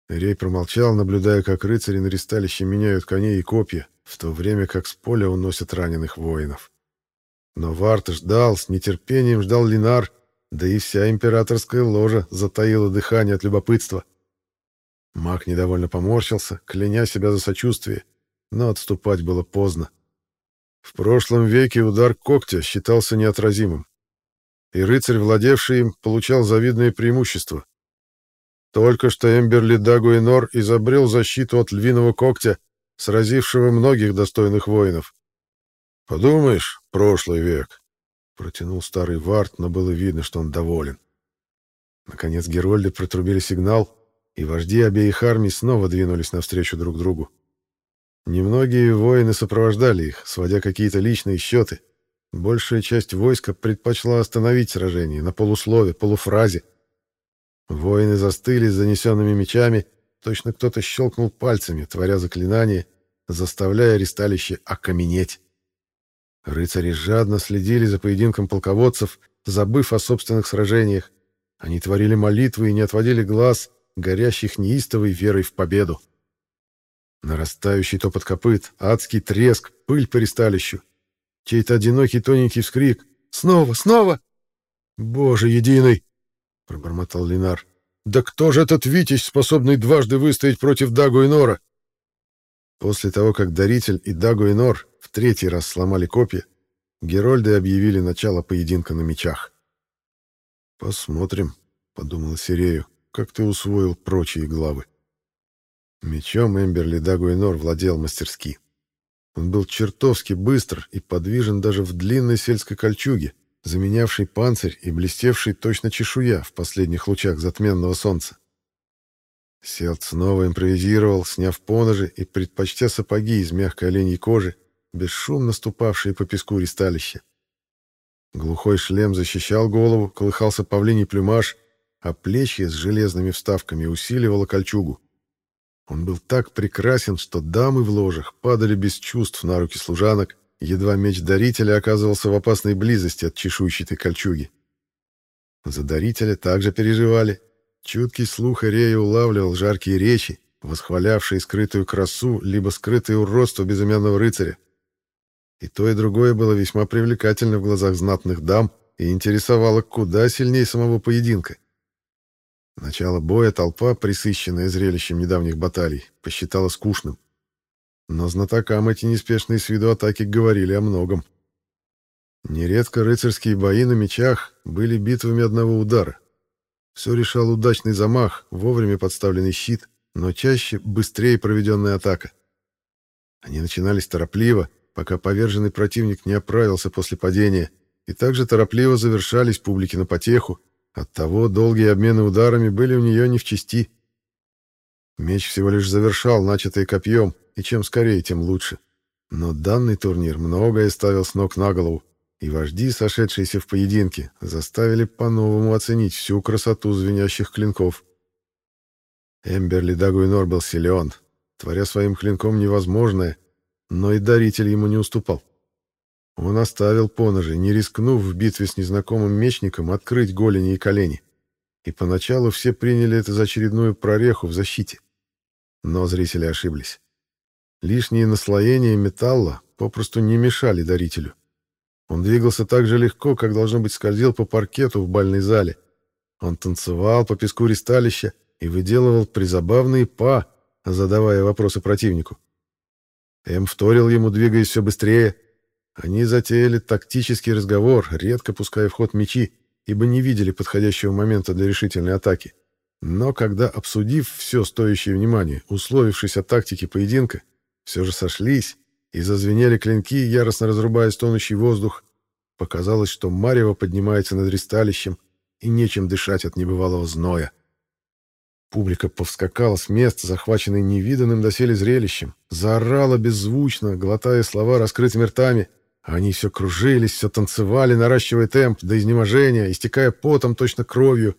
Ирей промолчал, наблюдая, как рыцари на ристалище меняют коней и копья, в то время как с поля уносят раненых воинов. Но Варт ждал, с нетерпением ждал Линар, да и вся императорская ложа затаила дыхание от любопытства. Маг недовольно поморщился, кляня себя за сочувствие, но отступать было поздно. В прошлом веке удар когтя считался неотразимым, и рыцарь, владевший им, получал завидное преимущество. Только что Эмберли Дагуинор изобрел защиту от львиного когтя, сразившего многих достойных воинов. «Подумаешь, прошлый век», — протянул старый Варт, но было видно, что он доволен. Наконец Герольды протрубили сигнал — и вожди обеих армий снова двинулись навстречу друг другу. Немногие воины сопровождали их, сводя какие-то личные счеты. Большая часть войска предпочла остановить сражение на полуслове, полуфразе. Воины застыли с занесенными мечами, точно кто-то щелкнул пальцами, творя заклинание, заставляя ресталище окаменеть. Рыцари жадно следили за поединком полководцев, забыв о собственных сражениях. Они творили молитвы и не отводили глаз горящих неистовой верой в победу. Нарастающий топот копыт, адский треск, пыль по ристалищу. Чей-то одинокий тоненький вскрик. «Снова! Снова!» «Боже единый!» — пробормотал Линар. «Да кто же этот Витязь, способный дважды выстоять против Дагу и Нора?» После того, как Даритель и Дагу и Нор в третий раз сломали копья, Герольды объявили начало поединка на мечах. «Посмотрим», — подумал Сирею как ты усвоил прочие главы. Мечом Эмберли Дагуинор владел мастерски. Он был чертовски быстр и подвижен даже в длинной сельской кольчуге, заменявшей панцирь и блестевшей точно чешуя в последних лучах затменного солнца. Селт снова импровизировал, сняв поножи и предпочтя сапоги из мягкой оленьей кожи, бесшумно ступавшие по песку ристалища. Глухой шлем защищал голову, колыхался павлиний плюмаж, а плечи с железными вставками усиливало кольчугу. Он был так прекрасен, что дамы в ложах падали без чувств на руки служанок, едва меч дарителя оказывался в опасной близости от чешуйчатой кольчуги. За дарителя также переживали. Чуткий слух Ирея улавливал жаркие речи, восхвалявшие скрытую красу либо скрытое уродство безымянного рыцаря. И то, и другое было весьма привлекательно в глазах знатных дам и интересовало куда сильнее самого поединка. Начало боя толпа, присыщенная зрелищем недавних баталий, посчитала скучным. Но знатокам эти неспешные с виду атаки говорили о многом. Нередко рыцарские бои на мечах были битвами одного удара. Все решал удачный замах, вовремя подставленный щит, но чаще быстрее проведенная атака. Они начинались торопливо, пока поверженный противник не оправился после падения, и также торопливо завершались публике на потеху, оттого долгие обмены ударами были у нее не в чести. Меч всего лишь завершал начатое копьем, и чем скорее, тем лучше. Но данный турнир многое ставил с ног на голову, и вожди, сошедшиеся в поединке, заставили по-новому оценить всю красоту звенящих клинков. Эмберли Дагуинор был силен, творя своим клинком невозможное, но и даритель ему не уступал. Он оставил поножи, не рискнув в битве с незнакомым мечником открыть голени и колени. И поначалу все приняли это за очередную прореху в защите. Но зрители ошиблись. Лишние наслоения металла попросту не мешали дарителю. Он двигался так же легко, как, должно быть, скользил по паркету в бальной зале. Он танцевал по песку ристалища и выделывал призабавные па, задавая вопросы противнику. Эм вторил ему, двигаясь все быстрее. Они затеяли тактический разговор, редко пуская в ход мечи, ибо не видели подходящего момента для решительной атаки. Но когда, обсудив все стоящее внимания, условившись о тактике поединка, все же сошлись и зазвенели клинки, яростно разрубая стонущий воздух. Показалось, что Марево поднимается над ристалищем, и нечем дышать от небывалого зноя. Публика повскакала с мест, захваченной невиданным доселе зрелищем, заорала беззвучно, глотая слова раскрытыми ртами. Они все кружились, все танцевали, наращивая темп до изнеможения, истекая потом точно кровью.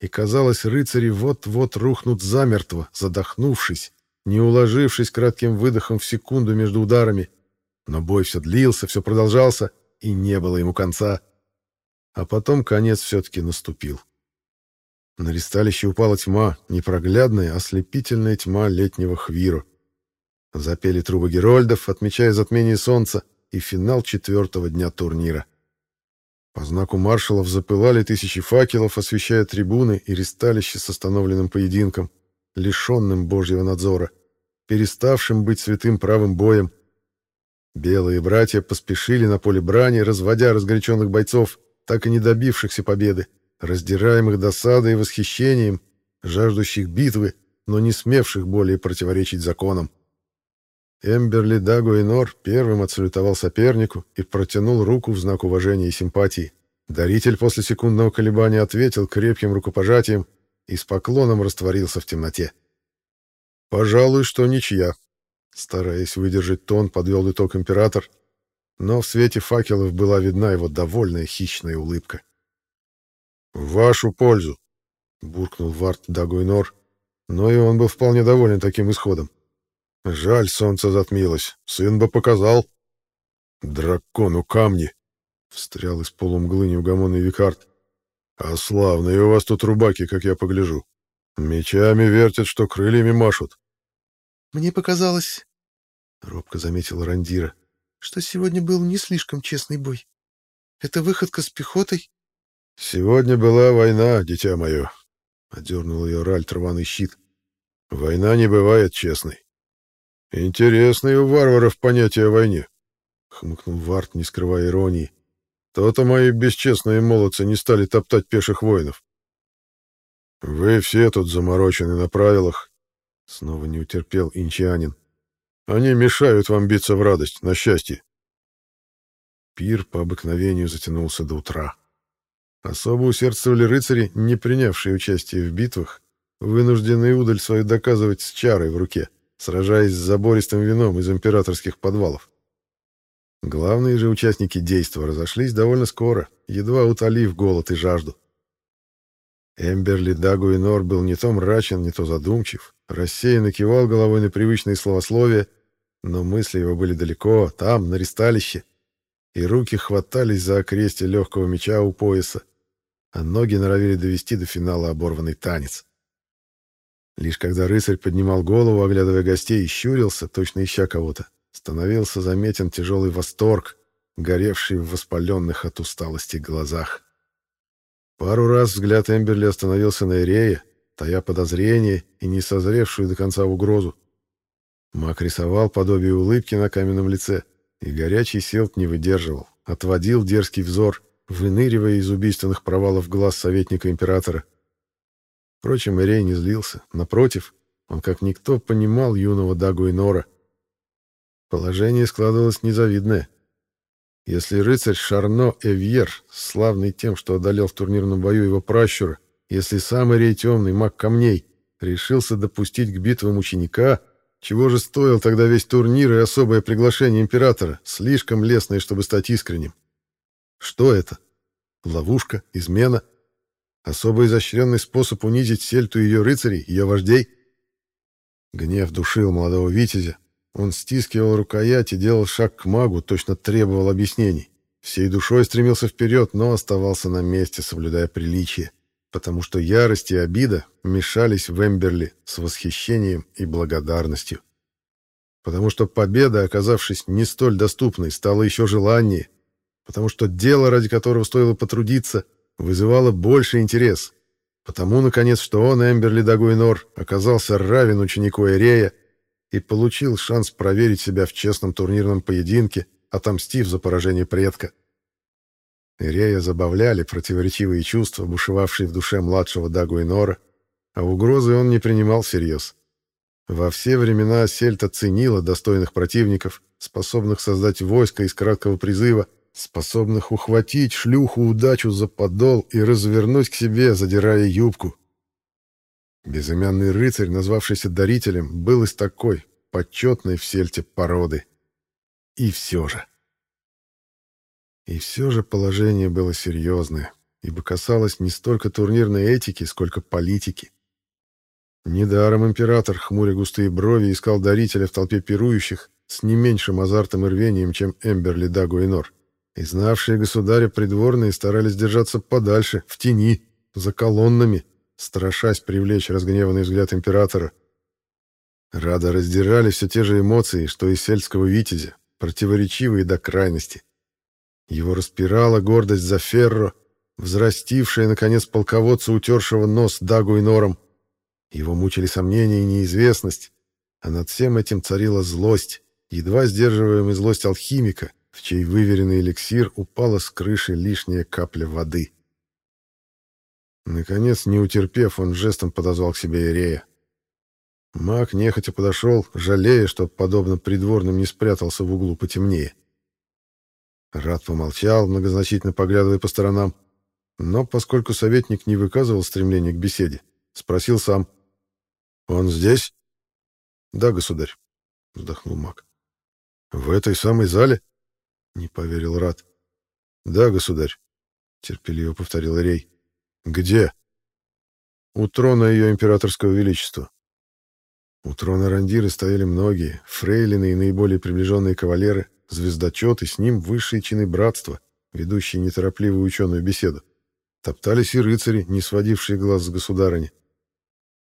И казалось, рыцари вот-вот рухнут замертво, задохнувшись, не уложившись кратким выдохом в секунду между ударами. Но бой все длился, все продолжался, и не было ему конца. А потом конец все-таки наступил. На листалище упала тьма, непроглядная, ослепительная тьма летнего хвиру. Запели трубы герольдов, отмечая затмение солнца и финал четвертого дня турнира. По знаку маршалов запылали тысячи факелов, освещая трибуны и ристалище с остановленным поединком лишенным Божьего надзора, переставшим быть святым правым боем. Белые братья поспешили на поле брани, разводя разгоряченных бойцов, так и не добившихся победы, раздираемых досадой и восхищением, жаждущих битвы, но не смевших более противоречить законам. Эмберли Дагуинор первым отсалютовал сопернику и протянул руку в знак уважения и симпатии. Даритель после секундного колебания ответил крепким рукопожатием, и с поклоном растворился в темноте. «Пожалуй, что ничья», — стараясь выдержать тон, подвел итог император, но в свете факелов была видна его довольная хищная улыбка. «В вашу пользу», — буркнул Варт Дагуйнор, но и он был вполне доволен таким исходом. «Жаль, солнце затмилось. Сын бы показал». «Дракону камни!» — встрял из полумглы неугомонный Викард. А славные у вас тут рубаки, как я погляжу. Мечами вертят, что крыльями машут. Мне показалось, — робко заметила Рандира, — что сегодня был не слишком честный бой. Это выходка с пехотой? Сегодня была война, дитя мое, — одернул ее Ральт рваный щит. Война не бывает честной. Интересное у варваров понятие о войне, — хмыкнул Варт, не скрывая иронии. То-то мои бесчестные молодцы не стали топтать пеших воинов. Вы все тут заморочены на правилах, снова не утерпел инчанин. Они мешают вам биться в радость, на счастье. Пир по обыкновению затянулся до утра. Особо усердствовали рыцари, не принявшие участие в битвах, вынужденные удаль свою доказывать с чарой в руке, сражаясь с забористым вином из императорских подвалов. Главные же участники действа разошлись довольно скоро, едва утолив голод и жажду. Эмберли Дагуинор был не то мрачен, не то задумчив, рассеянно кивал головой на привычные словословия, но мысли его были далеко, там, на ристалище, и руки хватались за окрестие легкого меча у пояса, а ноги норовили довести до финала оборванный танец. Лишь когда рыцарь поднимал голову, оглядывая гостей, и щурился, точно ища кого-то, становился заметен тяжелый восторг, горевший в воспаленных от усталости глазах. Пару раз взгляд Эмберли остановился на Ирее, тая подозрение и не созревшую до конца угрозу. Мак рисовал подобие улыбки на каменном лице, и горячий селт не выдерживал, отводил дерзкий взор, выныривая из убийственных провалов глаз советника императора. Впрочем, Ирей не злился. Напротив, Он как никто понимал юного Дагу и Нора. Положение складывалось незавидное. Если рыцарь Шарно Эвьер, славный тем, что одолел в турнирном бою его пращура, если сам Ирей Темный, маг камней, решился допустить к битвам ученика, чего же стоил тогда весь турнир и особое приглашение императора, слишком лестное, чтобы стать искренним? Что это? Ловушка? Измена? Особо изощренный способ унизить сельту ее рыцарей, ее вождей? Гнев душил молодого витязя. Он стискивал рукоять и делал шаг к магу, точно требовал объяснений. Всей душой стремился вперед, но оставался на месте, соблюдая приличие, потому что ярость и обида мешались в Эмберли с восхищением и благодарностью. Потому что победа, оказавшись не столь доступной, стала еще желаннее, потому что дело, ради которого стоило потрудиться, вызывало больше интерес, потому, наконец, что он, Эмберли Дагуинор, оказался равен ученику Эрея и получил шанс проверить себя в честном турнирном поединке, отомстив за поражение предка. Эрея забавляли противоречивые чувства, бушевавшие в душе младшего Дагуинора, а угрозы он не принимал всерьез. Во все времена Сельта ценила достойных противников, способных создать войско из краткого призыва, способных ухватить шлюху удачу за подол и развернуть к себе, задирая юбку. Безымянный рыцарь, назвавшийся дарителем, был из такой, почетной в сельте породы. И все же. И все же положение было серьезное, ибо касалось не столько турнирной этики, сколько политики. Недаром император, хмуря густые брови, искал дарителя в толпе пирующих с не меньшим азартом и рвением, чем Эмберли Дагуинор. И знавшие государя придворные старались держаться подальше, в тени, за колоннами, страшась привлечь разгневанный взгляд императора. Рада раздирали все те же эмоции, что и сельского витязя, противоречивые до крайности. Его распирала гордость за Ферро, взрастившая, наконец, полководца, утершего нос Дагу и Нором. Его мучили сомнения и неизвестность, а над всем этим царила злость, едва сдерживаемая злость алхимика, в чей выверенный эликсир упала с крыши лишняя капля воды. Наконец, не утерпев, он жестом подозвал к себе Ирея. Маг нехотя подошел, жалея, что, подобно придворным, не спрятался в углу потемнее. Рад помолчал, многозначительно поглядывая по сторонам, но, поскольку советник не выказывал стремления к беседе, спросил сам. «Он здесь?» «Да, государь», — вздохнул маг. «В этой самой зале?» Не поверил Рат. Да, государь, терпеливо повторил Рей. Где? У трона ее императорского величества. У трона Рандиры стояли многие, фрейлины и наиболее приближенные кавалеры, звездочеты, с ним высшие чины братства, ведущие неторопливую ученую беседу. Топтались и рыцари, не сводившие глаз с государыни.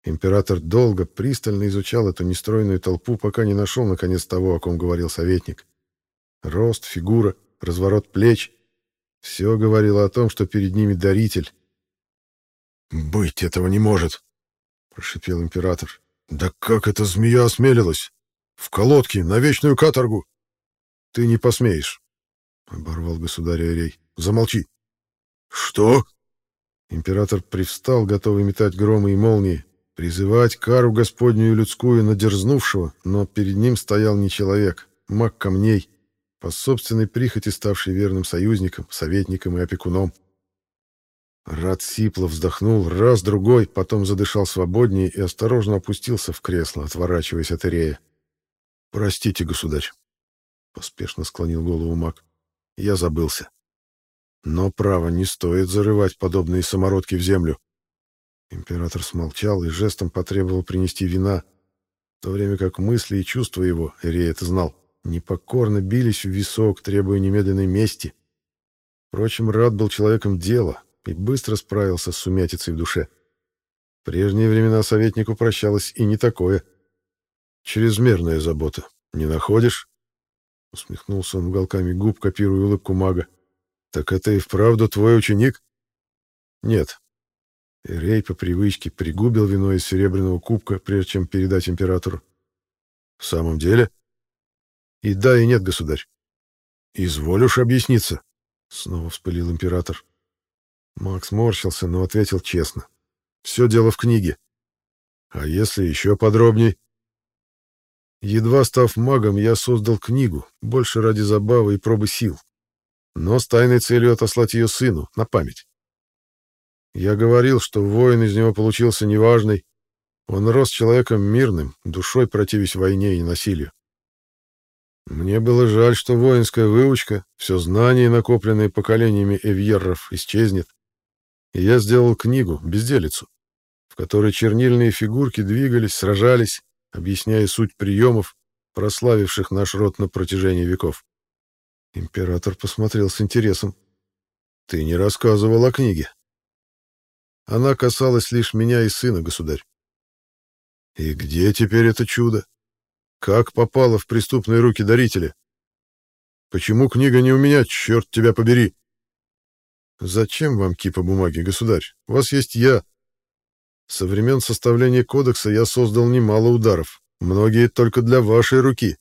Император долго, пристально изучал эту нестройную толпу, пока не нашел, наконец, того, о ком говорил советник. Рост, фигура, разворот плеч — все говорило о том, что перед ними даритель. «Быть этого не может!» — прошипел император. «Да как эта змея осмелилась? В колодке, на вечную каторгу!» «Ты не посмеешь!» — оборвал государь Арей. «Замолчи!» «Что?» Император привстал, готовый метать громы и молнии, призывать кару Господнюю людскую на дерзнувшего, но перед ним стоял не человек, маг камней, по собственной прихоти ставший верным союзником, советником и опекуном. Рад сипло вздохнул раз-другой, потом задышал свободнее и осторожно опустился в кресло, отворачиваясь от Ирея. «Простите, государь», — поспешно склонил голову маг. «Я забылся. Но, право, не стоит зарывать подобные самородки в землю». Император смолчал и жестом потребовал принести вина, в то время как мысли и чувства его, Ирей это знал, непокорно бились в висок, требуя немедленной мести. Впрочем, Рад был человеком дела и быстро справился с сумятицей в душе. В прежние времена советнику прощалось и не такое. «Чрезмерная забота. Не находишь?» Усмехнулся он уголками губ, копируя улыбку мага. «Так это и вправду твой ученик?» «Нет». Рей по привычке пригубил вино из серебряного кубка, прежде чем передать императору. «В самом деле?» И да, и нет, государь. Изволишь объясниться? Снова вспылил император. Макс морщился, но ответил честно. Все дело в книге. А если еще подробней? Едва став магом, я создал книгу, больше ради забавы и пробы сил, но с тайной целью отослать ее сыну, на память. Я говорил, что воин из него получился неважный, он рос человеком мирным, душой противясь войне и насилию. Мне было жаль, что воинская выучка, все знания, накопленные поколениями эвьерров, исчезнет. И я сделал книгу, безделицу, в которой чернильные фигурки двигались, сражались, объясняя суть приемов, прославивших наш род на протяжении веков. Император посмотрел с интересом. «Ты не рассказывал о книге. Она касалась лишь меня и сына, государь. И где теперь это чудо? Как попало в преступные руки дарителя? Почему книга не у меня, черт тебя побери? Зачем вам кипа бумаги, государь? У вас есть я. Со времен составления кодекса я создал немало ударов, многие только для вашей руки.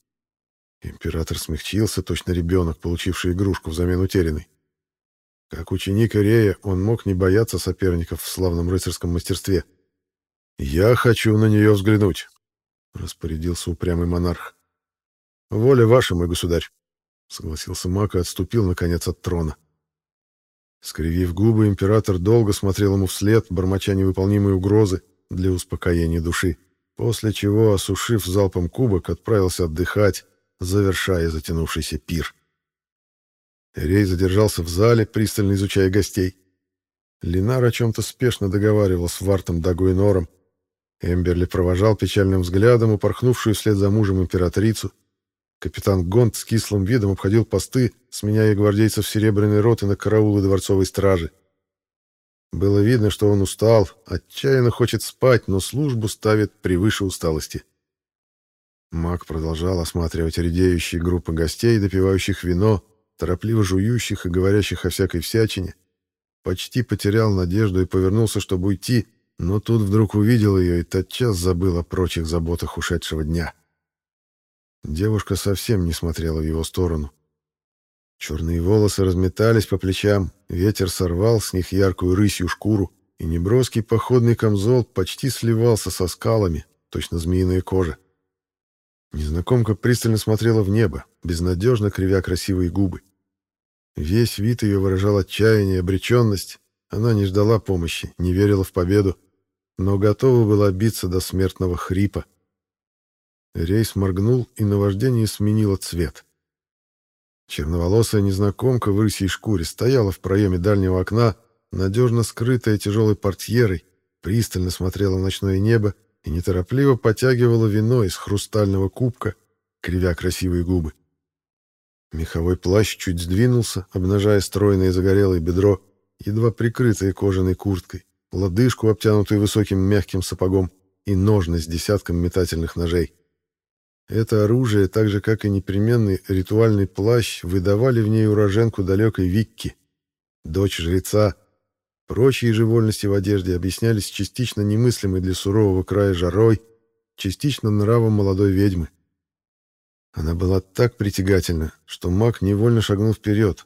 Император смягчился, точно ребенок, получивший игрушку взамен утерянной. Как ученик Ирея, он мог не бояться соперников в славном рыцарском мастерстве. «Я хочу на нее взглянуть», — распорядился упрямый монарх. «Воля ваша, мой государь», — согласился Мак и отступил, наконец, от трона. Скривив губы, император долго смотрел ему вслед, бормоча невыполнимые угрозы для успокоения души, после чего, осушив залпом кубок, отправился отдыхать, завершая затянувшийся пир. Рей задержался в зале, пристально изучая гостей. Линар о чем-то спешно договаривал с Вартом Дагуинором, Эмберли провожал печальным взглядом упорхнувшую вслед за мужем императрицу. Капитан Гонт с кислым видом обходил посты, сменяя гвардейцев серебряной роты на караулы дворцовой стражи. Было видно, что он устал, отчаянно хочет спать, но службу ставит превыше усталости. Маг продолжал осматривать редеющие группы гостей, допивающих вино, торопливо жующих и говорящих о всякой всячине. Почти потерял надежду и повернулся, чтобы уйти, но тут вдруг увидел ее и тотчас забыл о прочих заботах ушедшего дня. Девушка совсем не смотрела в его сторону. Черные волосы разметались по плечам, ветер сорвал с них яркую рысью шкуру, и неброский походный камзол почти сливался со скалами, точно змеиная кожа. Незнакомка пристально смотрела в небо, безнадежно кривя красивые губы. Весь вид ее выражал отчаяние, обреченность. Она не ждала помощи, не верила в победу, но готова была биться до смертного хрипа. Рейс моргнул, и наваждение сменило цвет. Черноволосая незнакомка в рысьей шкуре стояла в проеме дальнего окна, надежно скрытая тяжелой портьерой, пристально смотрела в ночное небо и неторопливо потягивала вино из хрустального кубка, кривя красивые губы. Меховой плащ чуть сдвинулся, обнажая стройное загорелое бедро, едва прикрытое кожаной курткой лодыжку, обтянутую высоким мягким сапогом, и ножны с десятком метательных ножей. Это оружие, так же как и непременный ритуальный плащ, выдавали в ней уроженку далекой Викки, дочь жреца. Прочие же вольности в одежде объяснялись частично немыслимой для сурового края жарой, частично нравом молодой ведьмы. Она была так притягательна, что маг невольно шагнул вперед.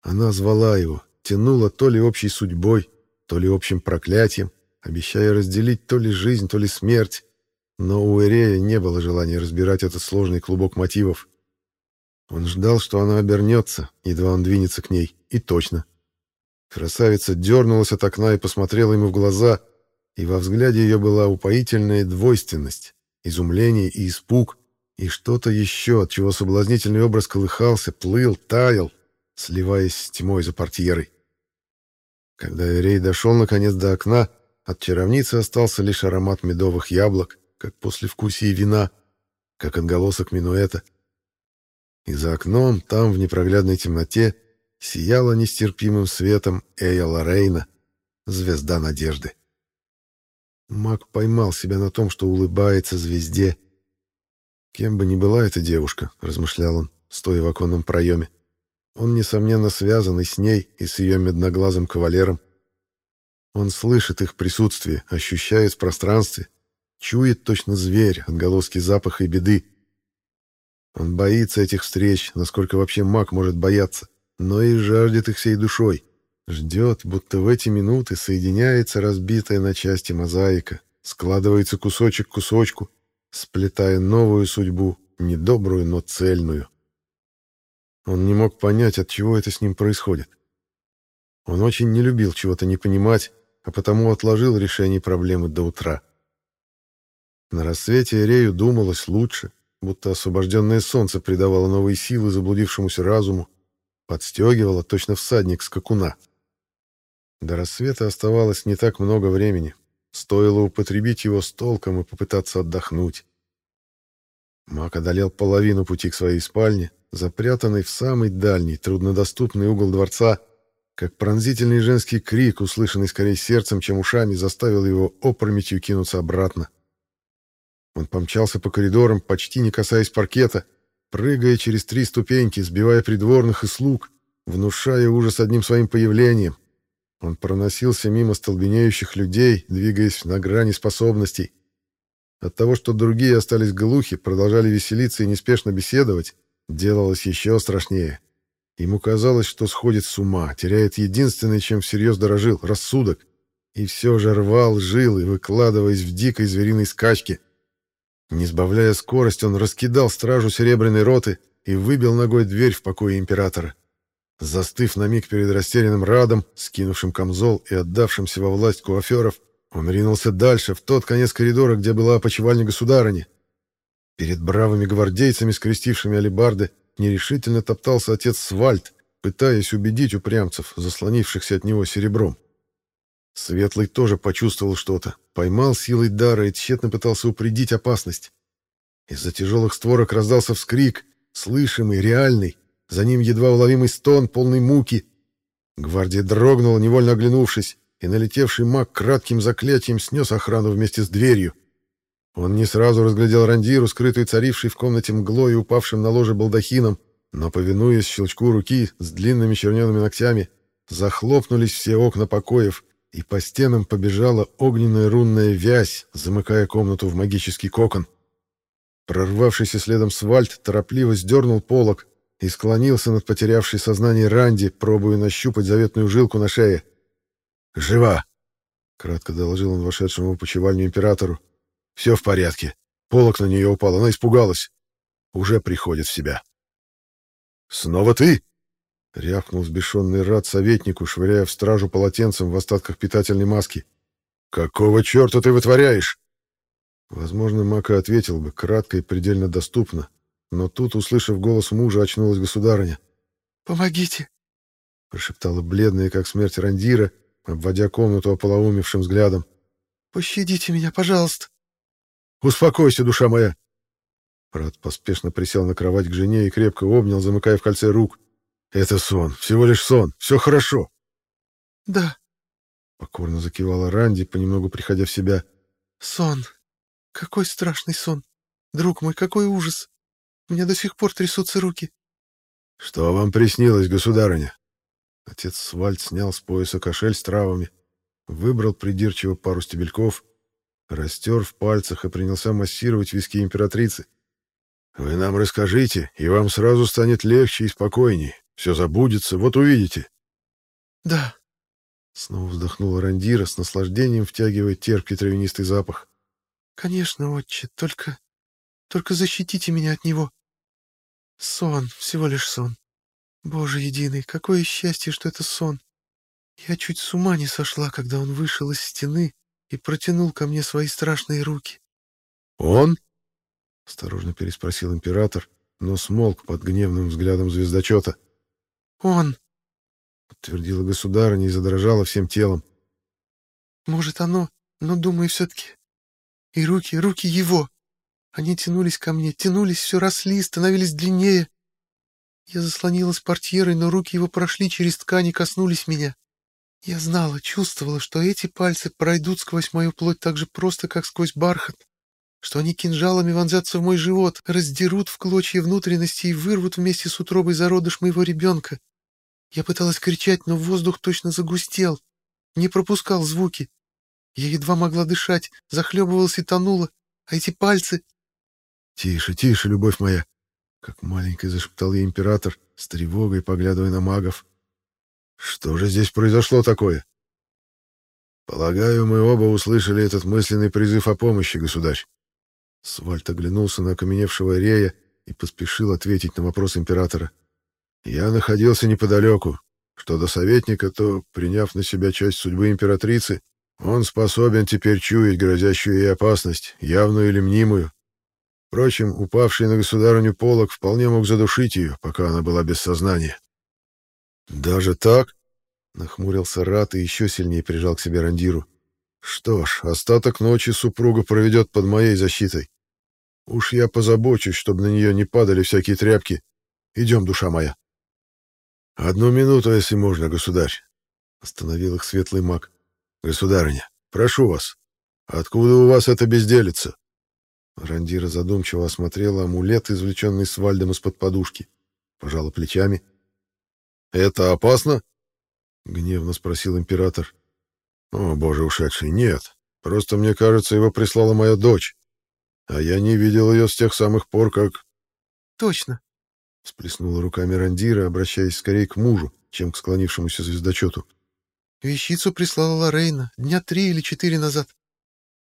Она звала его, тянула то ли общей судьбой, то ли общим проклятием, обещая разделить то ли жизнь, то ли смерть. Но у Эрея не было желания разбирать этот сложный клубок мотивов. Он ждал, что она обернется, едва он двинется к ней, и точно. Красавица дернулась от окна и посмотрела ему в глаза, и во взгляде ее была упоительная двойственность, изумление и испуг, и что-то еще, от чего соблазнительный образ колыхался, плыл, таял, сливаясь с тьмой за портьерой. Когда Эрей дошел наконец до окна, от чаровницы остался лишь аромат медовых яблок, как после вкусия вина, как отголосок минуэта. И за окном, там, в непроглядной темноте, сияла нестерпимым светом Эя Лорейна, звезда надежды. Маг поймал себя на том, что улыбается звезде. «Кем бы ни была эта девушка», — размышлял он, стоя в оконном проеме, он, несомненно, связан и с ней, и с ее медноглазым кавалером. Он слышит их присутствие, ощущает в пространстве, чует точно зверь, отголоски запаха и беды. Он боится этих встреч, насколько вообще маг может бояться, но и жаждет их всей душой. Ждет, будто в эти минуты соединяется разбитая на части мозаика, складывается кусочек к кусочку, сплетая новую судьбу, недобрую, но цельную. Он не мог понять, от чего это с ним происходит. Он очень не любил чего-то не понимать, а потому отложил решение проблемы до утра. На рассвете Эрею думалось лучше, будто освобожденное солнце придавало новые силы заблудившемуся разуму, подстегивало точно всадник скакуна. До рассвета оставалось не так много времени. Стоило употребить его с толком и попытаться отдохнуть. Мак одолел половину пути к своей спальне, запрятанной в самый дальний, труднодоступный угол дворца, как пронзительный женский крик, услышанный скорее сердцем, чем ушами, заставил его опрометью кинуться обратно. Он помчался по коридорам, почти не касаясь паркета, прыгая через три ступеньки, сбивая придворных и слуг, внушая ужас одним своим появлением. Он проносился мимо столбенеющих людей, двигаясь на грани способностей. От того, что другие остались глухи, продолжали веселиться и неспешно беседовать, делалось еще страшнее. Ему казалось, что сходит с ума, теряет единственное, чем всерьез дорожил — рассудок. И все же рвал жилы, выкладываясь в дикой звериной скачке. Не сбавляя скорость, он раскидал стражу серебряной роты и выбил ногой дверь в покое императора. Застыв на миг перед растерянным Радом, скинувшим камзол и отдавшимся во власть куаферов, он ринулся дальше, в тот конец коридора, где была опочивальня государыни. Перед бравыми гвардейцами, скрестившими алебарды, нерешительно топтался отец Свальд, пытаясь убедить упрямцев, заслонившихся от него серебром. Светлый тоже почувствовал что-то, поймал силой дара и тщетно пытался упредить опасность. Из-за тяжелых створок раздался вскрик, слышимый, реальный, за ним едва уловимый стон, полный муки. Гвардия дрогнула, невольно оглянувшись, и налетевший маг кратким заклятием снес охрану вместе с дверью. Он не сразу разглядел рандиру, скрытую царившей в комнате мглой и упавшим на ложе балдахином, но, повинуясь щелчку руки с длинными чернеными ногтями, захлопнулись все окна покоев, и по стенам побежала огненная рунная вязь, замыкая комнату в магический кокон. Прорвавшийся следом свальт торопливо сдернул полог и склонился над потерявшей сознание Ранди, пробуя нащупать заветную жилку на шее. «Жива!» — кратко доложил он вошедшему в почевальню императору. Все в порядке. Полок на нее упал, она испугалась. Уже приходит в себя. «Снова ты?» — рявкнул взбешенный рад советнику, швыряя в стражу полотенцем в остатках питательной маски. «Какого черта ты вытворяешь?» Возможно, Мака ответил бы, кратко и предельно доступно, но тут, услышав голос мужа, очнулась государыня. «Помогите!» — прошептала бледная, как смерть Рандира, обводя комнату ополоумевшим взглядом. «Пощадите меня, пожалуйста!» Успокойся, душа моя. Брат поспешно присел на кровать к жене и крепко обнял, замыкая в кольце рук. Это сон, всего лишь сон, все хорошо. Да. Покорно закивала Ранди, понемногу приходя в себя. Сон. Какой страшный сон. Друг мой, какой ужас. У меня до сих пор трясутся руки. Что вам приснилось, государыня? Отец Свальд снял с пояса кошель с травами, выбрал придирчиво пару стебельков — растер в пальцах и принялся массировать виски императрицы. «Вы нам расскажите, и вам сразу станет легче и спокойнее. Все забудется, вот увидите». «Да». Снова вздохнула Рандира, с наслаждением втягивая терпкий травянистый запах. «Конечно, отче, только... только защитите меня от него. Сон, всего лишь сон. Боже единый, какое счастье, что это сон. Я чуть с ума не сошла, когда он вышел из стены и протянул ко мне свои страшные руки. «Он?» — осторожно переспросил император, но смолк под гневным взглядом звездочета. «Он!» — подтвердила государыня и задрожала всем телом. «Может, оно, но, думаю, все-таки... И руки, руки его! Они тянулись ко мне, тянулись, все росли, становились длиннее. Я заслонилась портьерой, но руки его прошли через ткань и коснулись меня. Я знала, чувствовала, что эти пальцы пройдут сквозь мою плоть так же просто, как сквозь бархат, что они кинжалами вонзятся в мой живот, раздерут в клочья внутренности и вырвут вместе с утробой зародыш моего ребенка. Я пыталась кричать, но воздух точно загустел, не пропускал звуки. Я едва могла дышать, захлебывалась и тонула, а эти пальцы... — Тише, тише, любовь моя! — как маленький зашептал ей император, с тревогой поглядывая на магов. Что же здесь произошло такое? Полагаю, мы оба услышали этот мысленный призыв о помощи, государь. Свальт оглянулся на окаменевшего Рея и поспешил ответить на вопрос императора. Я находился неподалеку. Что до советника, то, приняв на себя часть судьбы императрицы, он способен теперь чуять грозящую ей опасность, явную или мнимую. Впрочем, упавший на государыню полок вполне мог задушить ее, пока она была без сознания. «Даже так?» — нахмурился Рат и еще сильнее прижал к себе Рандиру. «Что ж, остаток ночи супруга проведет под моей защитой. Уж я позабочусь, чтобы на нее не падали всякие тряпки. Идем, душа моя». «Одну минуту, если можно, государь», — остановил их светлый маг. «Государыня, прошу вас, откуда у вас это безделица?» Рандира задумчиво осмотрела амулет, извлеченный Свальдом из-под подушки. Пожала плечами. «Это опасно?» — гневно спросил император. «О, боже ушедший, нет. Просто мне кажется, его прислала моя дочь. А я не видел ее с тех самых пор, как...» «Точно!» — всплеснула руками Рандира, обращаясь скорее к мужу, чем к склонившемуся звездочету. «Вещицу прислала Лорейна дня три или четыре назад.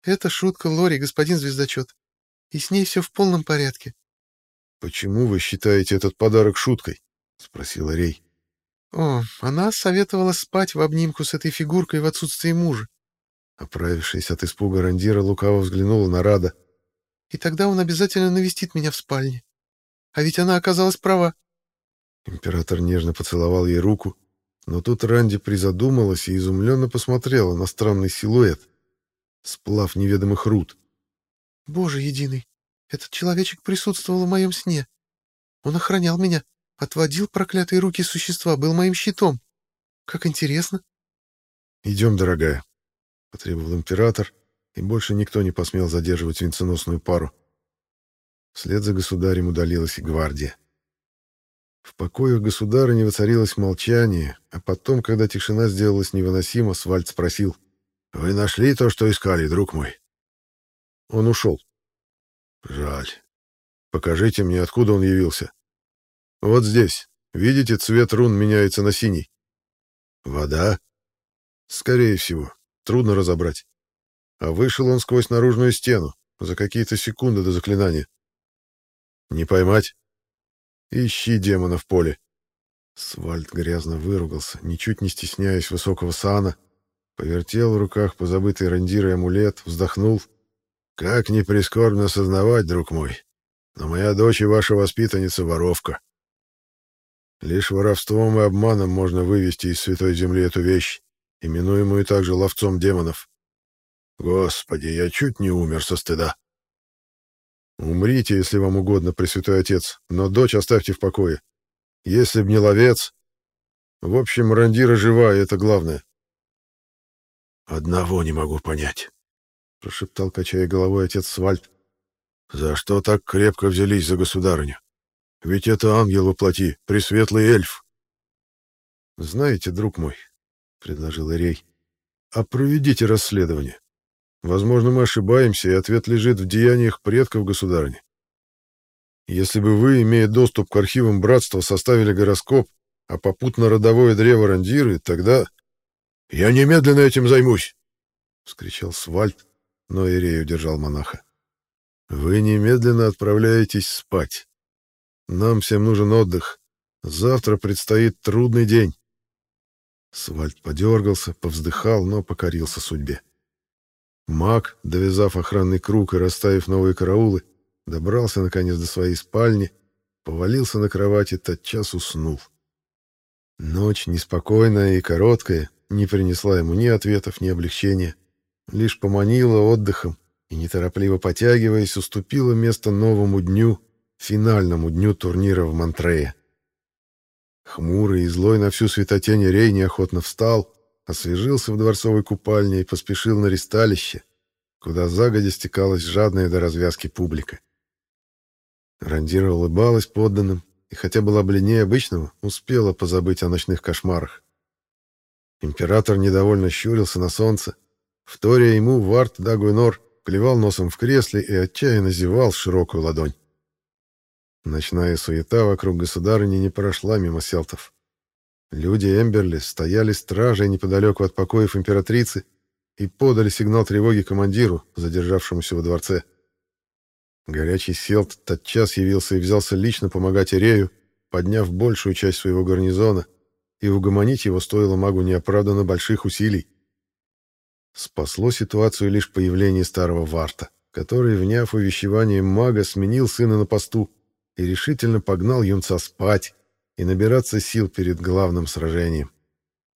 Это шутка Лори, господин звездочет и с ней все в полном порядке. — Почему вы считаете этот подарок шуткой? — спросила Рей. — О, она советовала спать в обнимку с этой фигуркой в отсутствии мужа. Оправившись от испуга, Рандира лукаво взглянула на Рада. — И тогда он обязательно навестит меня в спальне. А ведь она оказалась права. Император нежно поцеловал ей руку, но тут Ранди призадумалась и изумленно посмотрела на странный силуэт. Сплав неведомых руд. Боже единый, этот человечек присутствовал в моем сне. Он охранял меня, отводил проклятые руки существа, был моим щитом. Как интересно. «Идем, дорогая», — потребовал император, и больше никто не посмел задерживать венценосную пару. Вслед за государем удалилась и гвардия. В покоях государыни воцарилось молчание, а потом, когда тишина сделалась невыносима, Свальд спросил. «Вы нашли то, что искали, друг мой?» Он ушел. Жаль. Покажите мне, откуда он явился. Вот здесь. Видите, цвет рун меняется на синий. Вода? Скорее всего. Трудно разобрать. А вышел он сквозь наружную стену, за какие-то секунды до заклинания. Не поймать? Ищи демона в поле. Свальд грязно выругался, ничуть не стесняясь высокого сана, повертел в руках позабытый рандир и амулет, вздохнул — как ни прискорбно сознавать, друг мой, но моя дочь и ваша воспитанница — воровка. Лишь воровством и обманом можно вывести из святой земли эту вещь, именуемую также ловцом демонов. Господи, я чуть не умер со стыда. Умрите, если вам угодно, Пресвятой Отец, но дочь оставьте в покое. Если б не ловец... В общем, Рандира жива, и это главное. Одного не могу понять прошептал, качая головой отец Свальд. «За что так крепко взялись за государыню? Ведь это ангел воплоти, пресветлый эльф». «Знаете, друг мой», — предложил Ирей, — «а проведите расследование. Возможно, мы ошибаемся, и ответ лежит в деяниях предков государыни. Если бы вы, имея доступ к архивам братства, составили гороскоп, а попутно родовое древо Рандиры, тогда... — Я немедленно этим займусь! — вскричал Свальд, но Ирей удержал монаха. «Вы немедленно отправляетесь спать. Нам всем нужен отдых. Завтра предстоит трудный день». Свальд подергался, повздыхал, но покорился судьбе. Маг, довязав охранный круг и расставив новые караулы, добрался наконец до своей спальни, повалился на кровати, тотчас уснул. Ночь неспокойная и короткая не принесла ему ни ответов, ни облегчения лишь поманила отдыхом и, неторопливо потягиваясь, уступила место новому дню, финальному дню турнира в Монтрее. Хмурый и злой на всю светотень Рей неохотно встал, освежился в дворцовой купальне и поспешил на ристалище, куда загодя стекалась жадная до развязки публика. Рандира улыбалась подданным, и хотя была бледнее обычного, успела позабыть о ночных кошмарах. Император недовольно щурился на солнце, Вторя ему, Варт Дагуйнор клевал носом в кресле и отчаянно зевал широкую ладонь. Ночная суета вокруг государыни не прошла мимо селтов. Люди Эмберли стояли стражей неподалеку от покоев императрицы, и подали сигнал тревоги командиру, задержавшемуся во дворце. Горячий селт тотчас явился и взялся лично помогать Ирею, подняв большую часть своего гарнизона, и угомонить его стоило магу неоправданно больших усилий. Спасло ситуацию лишь появление старого Варта, который, вняв увещевание мага, сменил сына на посту и решительно погнал юнца спать и набираться сил перед главным сражением.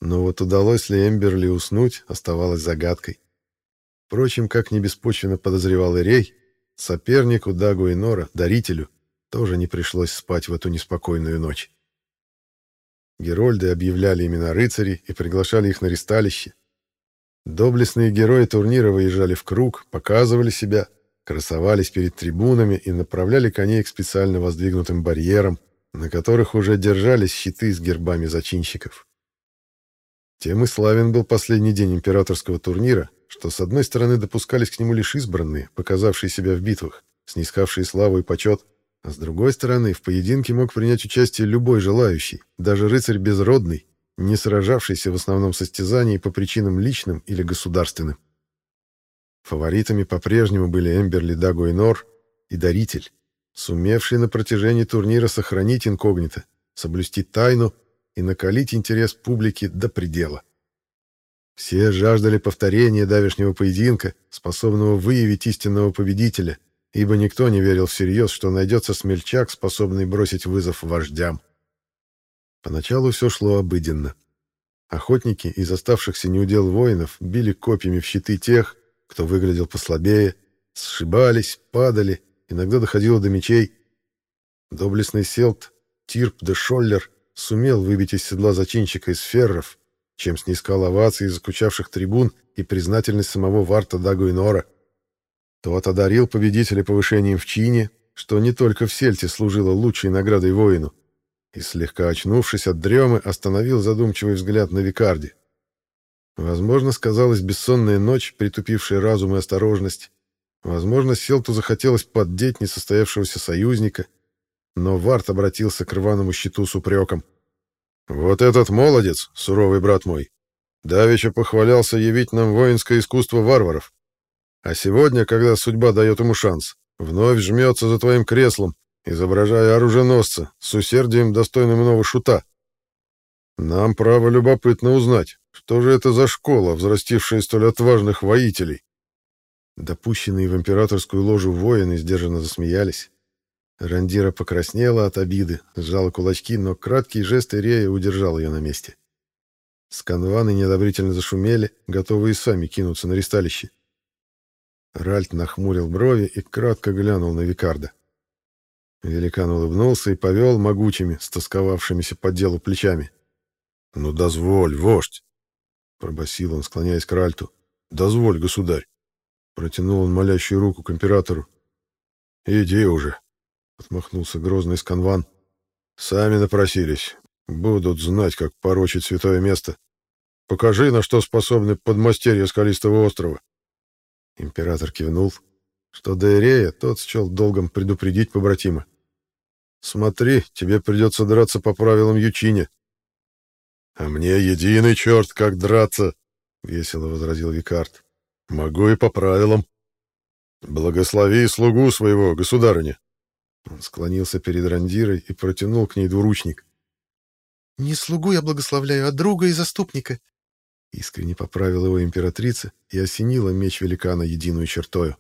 Но вот удалось ли Эмберли уснуть, оставалось загадкой. Впрочем, как не беспочвенно подозревал Ирей, сопернику Дагу и Нора, дарителю, тоже не пришлось спать в эту неспокойную ночь. Герольды объявляли имена рыцарей и приглашали их на ристалище. Доблестные герои турнира выезжали в круг, показывали себя, красовались перед трибунами и направляли коней к специально воздвигнутым барьерам, на которых уже держались щиты с гербами зачинщиков. Тем и славен был последний день императорского турнира, что с одной стороны допускались к нему лишь избранные, показавшие себя в битвах, снискавшие славу и почет, а с другой стороны в поединке мог принять участие любой желающий, даже рыцарь безродный, не сражавшийся в основном состязании по причинам личным или государственным. Фаворитами по-прежнему были Эмберли Даго и Даритель, сумевший на протяжении турнира сохранить инкогнито, соблюсти тайну и накалить интерес публики до предела. Все жаждали повторения давешнего поединка, способного выявить истинного победителя, ибо никто не верил всерьез, что найдется смельчак, способный бросить вызов вождям. Поначалу все шло обыденно. Охотники из оставшихся неудел воинов били копьями в щиты тех, кто выглядел послабее, сшибались, падали, иногда доходило до мечей. Доблестный селт Тирп де Шоллер сумел выбить из седла зачинщика из ферров, чем снискал овации заскучавших трибун и признательность самого Варта Дагуинора. Тот одарил победителя повышением в чине, что не только в Сельте служило лучшей наградой воину, и, слегка очнувшись от дремы, остановил задумчивый взгляд на Викарди. Возможно, сказалась бессонная ночь, притупившая разум и осторожность. Возможно, Селту захотелось поддеть несостоявшегося союзника, но Варт обратился к рваному щиту с упреком. «Вот этот молодец, суровый брат мой, давеча похвалялся явить нам воинское искусство варваров. А сегодня, когда судьба дает ему шанс, вновь жмется за твоим креслом, изображая оруженосца с усердием, достойным иного шута. Нам, право, любопытно узнать, что же это за школа, взрастившая столь отважных воителей. Допущенные в императорскую ложу воины сдержанно засмеялись. Рандира покраснела от обиды, сжала кулачки, но краткий жест Ирея удержал ее на месте. Сканваны неодобрительно зашумели, готовые сами кинуться на ристалище. Ральт нахмурил брови и кратко глянул на Викарда. Великан улыбнулся и повел могучими, стосковавшимися по делу плечами. «Ну, дозволь, вождь!» — пробасил он, склоняясь к Ральту. «Дозволь, государь!» Протянул он молящую руку к императору. «Иди уже!» — отмахнулся грозный сканван. «Сами напросились. Будут знать, как порочить святое место. Покажи, на что способны подмастерья Скалистого острова. Император кивнул. Что до Ирея, тот счел долгом предупредить побратима. «Смотри, тебе придется драться по правилам Ючине». «А мне единый черт, как драться!» — весело возразил Викард. «Могу и по правилам. Благослови слугу своего, государыня!» Он склонился перед Рандирой и протянул к ней двуручник. «Не слугу я благословляю, а друга и заступника», Искренне поправила его императрица и осенила меч великана единую чертою.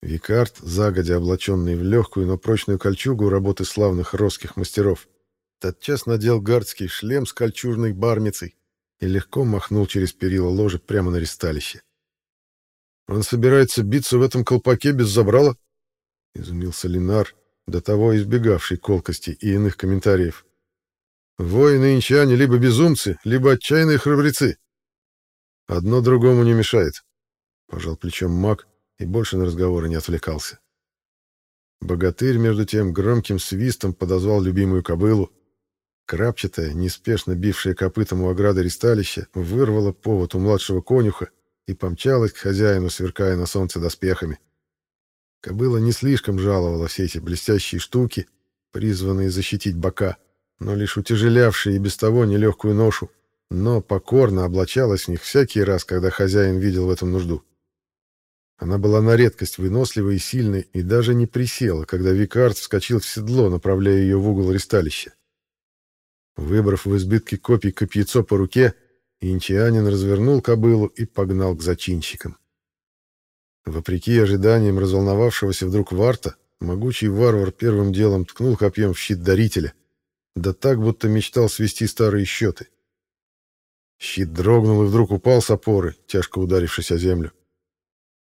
Викард, загодя облаченный в легкую, но прочную кольчугу работы славных русских мастеров, тотчас надел гардский шлем с кольчужной бармицей и легко махнул через перила ложи прямо на ристалище. «Он собирается биться в этом колпаке без забрала?» — изумился Линар, до того избегавший колкости и иных комментариев. Воины инчане либо безумцы, либо отчаянные храбрецы. Одно другому не мешает. Пожал плечом маг и больше на разговоры не отвлекался. Богатырь, между тем, громким свистом подозвал любимую кобылу. Крапчатая, неспешно бившая копытом у ограды ристалища, вырвала повод у младшего конюха и помчалась к хозяину, сверкая на солнце доспехами. Кобыла не слишком жаловала все эти блестящие штуки, призванные защитить бока но лишь утяжелявшие и без того нелегкую ношу. но покорно облачалась в них всякий раз, когда хозяин видел в этом нужду. Она была на редкость выносливой и сильной, и даже не присела, когда Викард вскочил в седло, направляя ее в угол ристалища. Выбрав в избытке копий копьецо по руке, инчианин развернул кобылу и погнал к зачинщикам. Вопреки ожиданиям разволновавшегося вдруг Варта, могучий варвар первым делом ткнул копьем в щит дарителя, да так, будто мечтал свести старые счеты. Щит дрогнул и вдруг упал с опоры, тяжко ударившись о землю.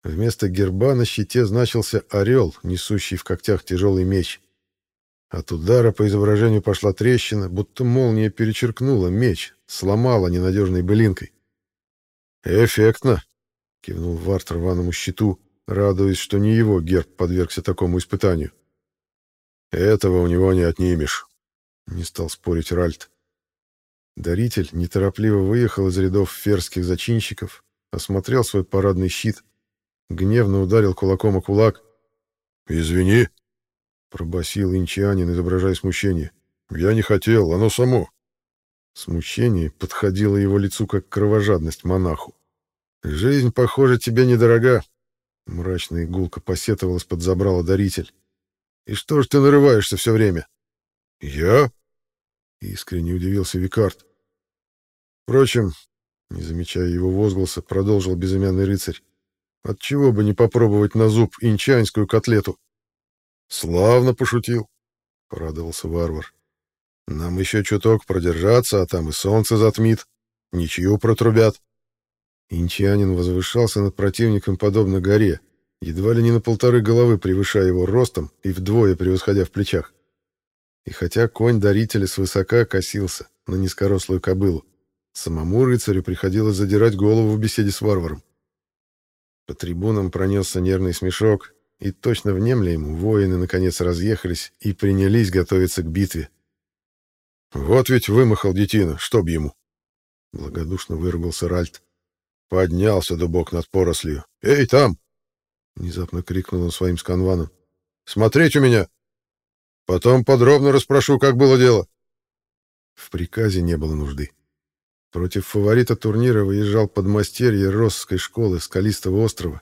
Вместо герба на щите значился орел, несущий в когтях тяжелый меч. От удара по изображению пошла трещина, будто молния перечеркнула меч, сломала ненадежной былинкой. «Эффектно!» — кивнул Варт рваному щиту, радуясь, что не его герб подвергся такому испытанию. «Этого у него не отнимешь», — не стал спорить Ральт. Даритель неторопливо выехал из рядов ферских зачинщиков, осмотрел свой парадный щит, гневно ударил кулаком о кулак. «Извини», — пробасил инчанин, изображая смущение. «Я не хотел, оно само». Смущение подходило его лицу, как кровожадность монаху. «Жизнь, похоже, тебе недорога», — мрачно игулка посетовал из-под забрала даритель. «И что ж ты нарываешься все время?» «Я?» — искренне удивился Викард. Впрочем, не замечая его возгласа, продолжил безымянный рыцарь. Отчего бы не попробовать на зуб инчанскую котлету? Славно пошутил, порадовался варвар. Нам еще чуток продержаться, а там и солнце затмит, ничью протрубят. Инчанин возвышался над противником подобно горе, едва ли не на полторы головы превышая его ростом и вдвое превосходя в плечах. И хотя конь дарителя свысока косился на низкорослую кобылу, Самому рыцарю приходилось задирать голову в беседе с варваром. По трибунам пронесся нервный смешок, и точно внемля ему воины наконец разъехались и принялись готовиться к битве. «Вот ведь вымахал детина, чтоб ему!» Благодушно выругался Ральт. Поднялся дубок над порослью. «Эй, там!» Внезапно крикнул он своим сканваном. «Смотреть у меня! Потом подробно расспрошу, как было дело!» В приказе не было нужды. Против фаворита турнира выезжал подмастерье Россской школы Скалистого острова,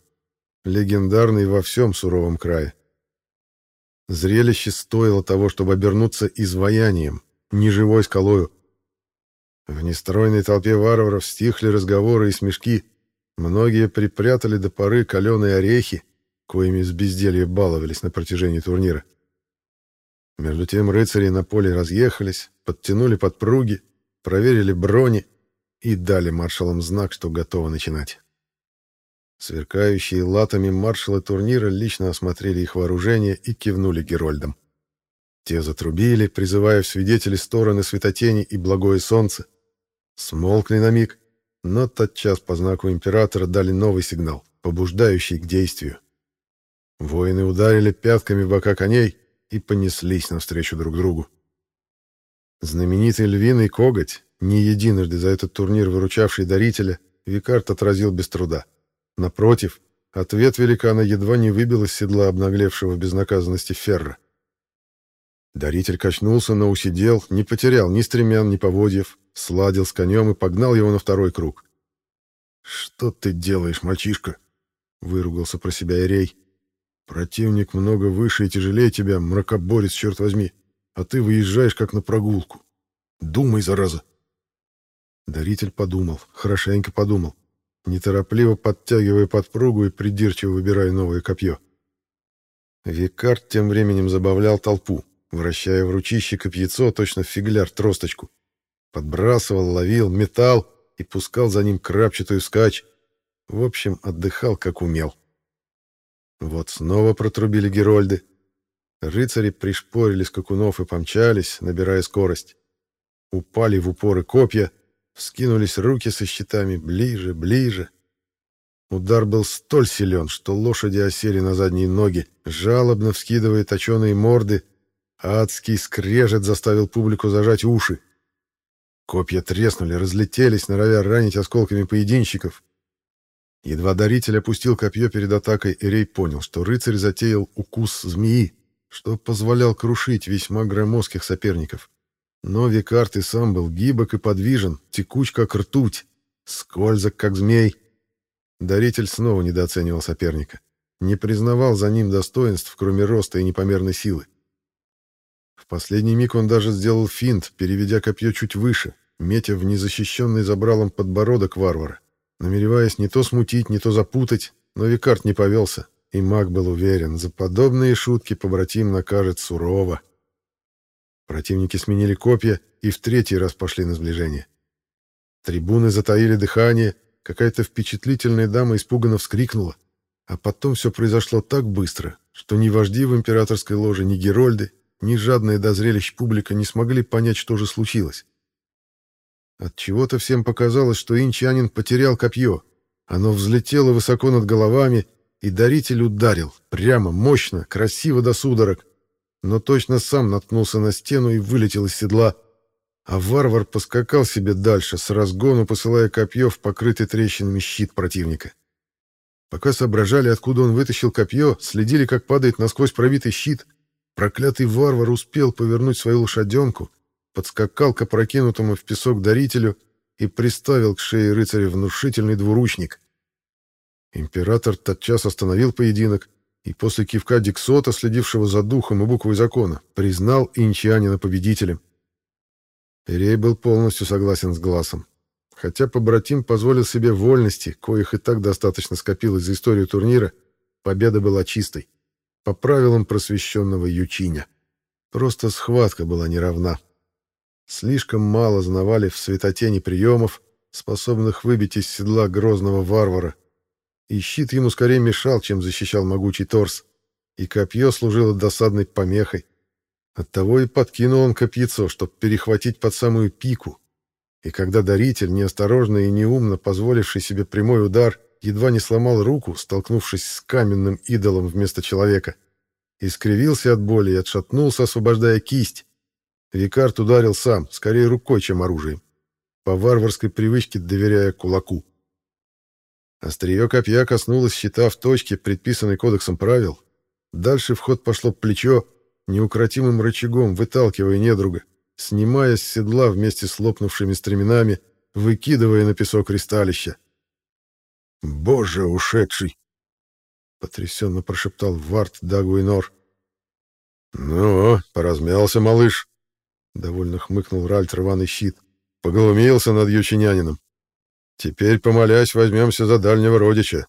легендарный во всем суровом крае. Зрелище стоило того, чтобы обернуться изваянием, неживой скалою. В нестройной толпе варваров стихли разговоры и смешки, многие припрятали до поры каленые орехи, коими с безделья баловались на протяжении турнира. Между тем рыцари на поле разъехались, подтянули подпруги, проверили брони, и дали маршалам знак, что готовы начинать. Сверкающие латами маршалы турнира лично осмотрели их вооружение и кивнули герольдам. Те затрубили, призывая в свидетели стороны светотени и благое солнце. Смолкли на миг, но тотчас по знаку императора дали новый сигнал, побуждающий к действию. Воины ударили пятками в бока коней и понеслись навстречу друг другу. Знаменитый львиный коготь, не единожды за этот турнир выручавший дарителя, Викард отразил без труда. Напротив, ответ великана едва не выбил из седла обнаглевшего в безнаказанности Ферра. Даритель качнулся, но усидел, не потерял ни стремян, ни поводьев, сладил с конем и погнал его на второй круг. «Что ты делаешь, мальчишка?» — выругался про себя Ирей. «Противник много выше и тяжелее тебя, мракоборец, черт возьми, а ты выезжаешь как на прогулку. Думай, зараза!» Даритель подумал, хорошенько подумал, неторопливо подтягивая подпругу и придирчиво выбирая новое копье. Викард тем временем забавлял толпу, вращая в ручище копьецо точно фигляр тросточку. Подбрасывал, ловил, метал и пускал за ним крапчатую скач. В общем, отдыхал, как умел. Вот снова протрубили герольды. Рыцари пришпорили скакунов и помчались, набирая скорость. Упали в упоры копья — Вскинулись руки со щитами ближе, ближе. Удар был столь силен, что лошади осели на задние ноги, жалобно вскидывая точеные морды. Адский скрежет заставил публику зажать уши. Копья треснули, разлетелись, норовя ранить осколками поединщиков. Едва даритель опустил копье перед атакой, Эрей понял, что рыцарь затеял укус змеи, что позволял крушить весьма громоздких соперников. Но Викарт и сам был гибок и подвижен, текуч как ртуть, скользок как змей. Даритель снова недооценивал соперника. Не признавал за ним достоинств, кроме роста и непомерной силы. В последний миг он даже сделал финт, переведя копье чуть выше, метя в незащищенный забралом подбородок варвара, намереваясь не то смутить, не то запутать, но Викарт не повелся, и маг был уверен, за подобные шутки побратим накажет сурово. Противники сменили копья и в третий раз пошли на сближение. Трибуны затаили дыхание, какая-то впечатлительная дама испуганно вскрикнула. А потом все произошло так быстро, что ни вожди в императорской ложе, ни герольды, ни жадная до зрелищ публика не смогли понять, что же случилось. От чего то всем показалось, что инчанин потерял копье. Оно взлетело высоко над головами, и даритель ударил, прямо, мощно, красиво до судорог, но точно сам наткнулся на стену и вылетел из седла, а варвар поскакал себе дальше, с разгону посылая копье в покрытый трещинами щит противника. Пока соображали, откуда он вытащил копье, следили, как падает насквозь пробитый щит, проклятый варвар успел повернуть свою лошаденку, подскакал к опрокинутому в песок дарителю и приставил к шее рыцаря внушительный двуручник. Император тотчас остановил поединок и после кивка Диксота, следившего за духом и буквой закона, признал инчанина победителем. Ирей был полностью согласен с Глазом. Хотя побратим позволил себе вольности, коих и так достаточно скопилось за историю турнира, победа была чистой. По правилам просвещенного Ючиня. Просто схватка была неравна. Слишком мало знавали в светотени приемов, способных выбить из седла грозного варвара. И щит ему скорее мешал, чем защищал могучий торс. И копье служило досадной помехой. Оттого и подкинул он копьецо, чтобы перехватить под самую пику. И когда даритель, неосторожно и неумно позволивший себе прямой удар, едва не сломал руку, столкнувшись с каменным идолом вместо человека, искривился от боли и отшатнулся, освобождая кисть. Викард ударил сам, скорее рукой, чем оружием, по варварской привычке доверяя кулаку. Острие копья коснулось щита в точке, предписанной кодексом правил. Дальше в ход пошло плечо, неукротимым рычагом выталкивая недруга, снимая с седла вместе с лопнувшими стременами, выкидывая на песок ристалища. «Боже, ушедший!» — потрясенно прошептал Варт Дагуинор. «Ну, поразмялся малыш», — довольно хмыкнул Ральт рваный щит. «Поглумился над ючинянином. Теперь, помолясь, возьмемся за дальнего родича,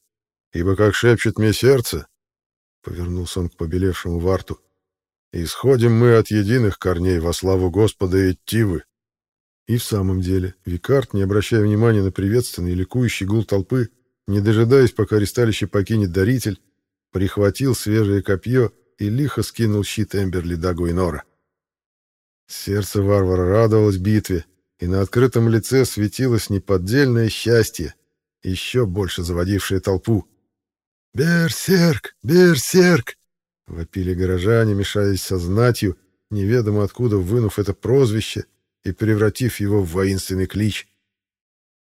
ибо, как шепчет мне сердце, — повернулся он к побелевшему Варту, Исходим мы от единых корней во славу Господа и Тивы. И в самом деле, Викард, не обращая внимания на приветственный и ликующий гул толпы, не дожидаясь, пока ресталище покинет даритель, прихватил свежее копье и лихо скинул щит Эмберли Дагу и Нора. Сердце варвара радовалось битве, и на открытом лице светилось неподдельное счастье, еще больше заводившее толпу. «Берсерк! Берсерк!» Вопили горожане, мешаясь со знатью, неведомо откуда вынув это прозвище и превратив его в воинственный клич.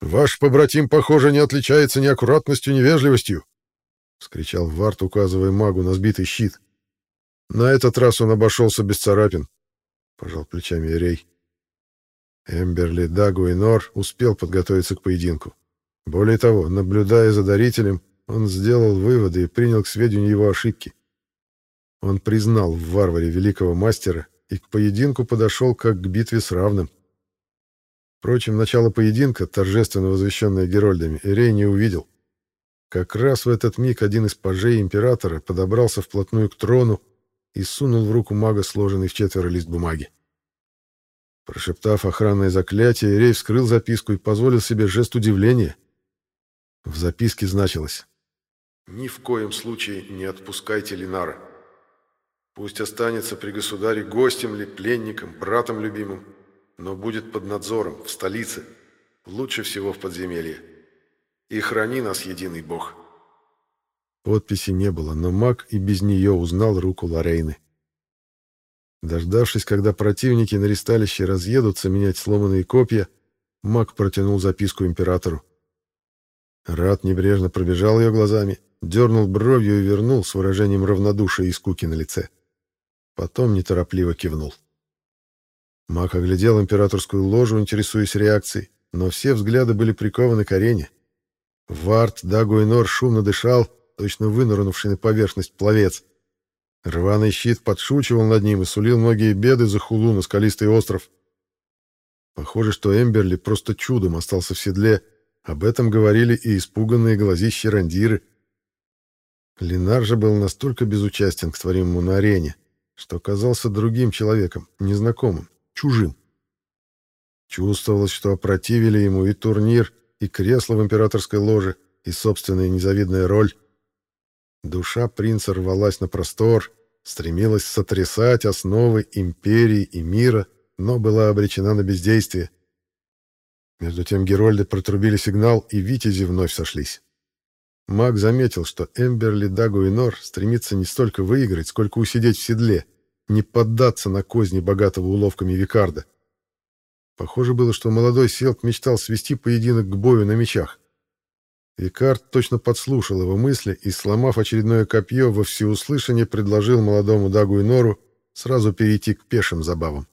«Ваш побратим, похоже, не отличается ни аккуратностью, ни вежливостью!» — вскричал Варт, указывая магу на сбитый щит. «На этот раз он обошелся без царапин», — пожал плечами Рей. Эмберли, Дагу и Нор успел подготовиться к поединку. Более того, наблюдая за дарителем, он сделал выводы и принял к сведению его ошибки. Он признал в варваре великого мастера и к поединку подошел как к битве с равным. Впрочем, начало поединка, торжественно возвещенное Герольдами, Эрей не увидел. Как раз в этот миг один из пажей императора подобрался вплотную к трону и сунул в руку мага сложенный в четверо лист бумаги. Прошептав охранное заклятие, Эрей вскрыл записку и позволил себе жест удивления. В записке значилось «Ни в коем случае не отпускайте Линара». Пусть останется при государе гостем ли, пленником, братом любимым, но будет под надзором, в столице, лучше всего в подземелье. И храни нас, единый бог». Подписи не было, но маг и без нее узнал руку Лорейны. Дождавшись, когда противники на ристалище разъедутся менять сломанные копья, маг протянул записку императору. Рад небрежно пробежал ее глазами, дернул бровью и вернул с выражением равнодушия и скуки на лице. Потом неторопливо кивнул. Мак оглядел императорскую ложу, интересуясь реакцией, но все взгляды были прикованы к арене. Варт Дагуинор шумно дышал, точно вынырнувший на поверхность пловец. Рваный щит подшучивал над ним и сулил многие беды за хулу на скалистый остров. Похоже, что Эмберли просто чудом остался в седле. Об этом говорили и испуганные глазищи рандиры. Ленар же был настолько безучастен к творимому на арене, что казался другим человеком, незнакомым, чужим. Чувствовалось, что опротивили ему и турнир, и кресло в императорской ложе, и собственная незавидная роль. Душа принца рвалась на простор, стремилась сотрясать основы империи и мира, но была обречена на бездействие. Между тем Герольды протрубили сигнал, и витязи вновь сошлись. Маг заметил, что Эмберли Дагу и Нор стремится не столько выиграть, сколько усидеть в седле, не поддаться на козни богатого уловками Викарда. Похоже было, что молодой Селк мечтал свести поединок к бою на мечах. Викард точно подслушал его мысли и, сломав очередное копье, во всеуслышание предложил молодому Дагу и Нору сразу перейти к пешим забавам.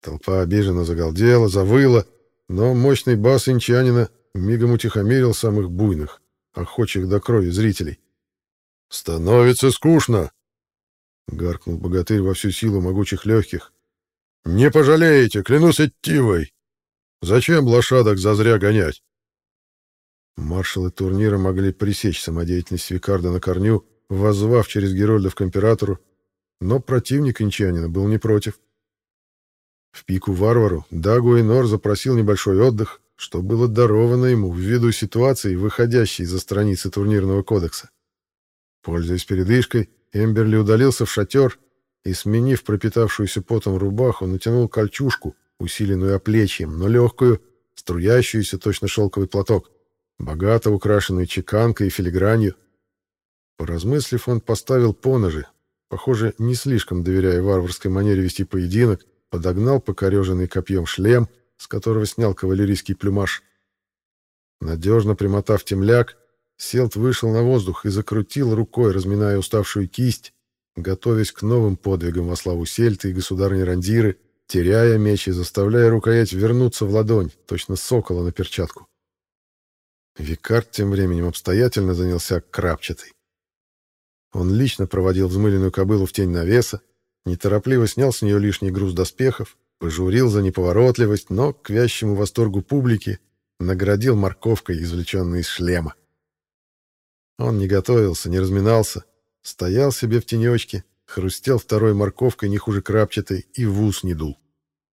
Толпа обиженно загалдела, завыла, но мощный бас инчанина мигом утихомирил самых буйных, охочих до крови зрителей. «Становится скучно!» — гаркнул богатырь во всю силу могучих легких. «Не пожалеете, клянусь Эттивой! Зачем лошадок зазря гонять?» Маршалы турнира могли пресечь самодеятельность Викарда на корню, воззвав через Герольдов к императору, но противник инчанина был не против. В пику варвару Дагу Нор запросил небольшой отдых, что было даровано ему ввиду ситуации, выходящей за страницы турнирного кодекса. Пользуясь передышкой, Эмберли удалился в шатер и, сменив пропитавшуюся потом рубаху, натянул кольчужку, усиленную оплечьем, но легкую, струящуюся точно шелковый платок богато украшенный чеканкой и филигранью. Поразмыслив, он поставил поножи, похоже, не слишком доверяя варварской манере вести поединок, подогнал покореженный копьем шлем, с которого снял кавалерийский плюмаж. Надежно примотав темляк, Селт вышел на воздух и закрутил рукой, разминая уставшую кисть, готовясь к новым подвигам во славу Сельты и государни Рандиры, теряя меч и заставляя рукоять вернуться в ладонь, точно сокола на перчатку. Викард тем временем обстоятельно занялся крапчатой. Он лично проводил взмыленную кобылу в тень навеса, неторопливо снял с нее лишний груз доспехов, пожурил за неповоротливость, но, к вящему восторгу публики, наградил морковкой, извлеченной из шлема. Он не готовился, не разминался, стоял себе в тенечке, хрустел второй морковкой не хуже крапчатой и в ус не дул.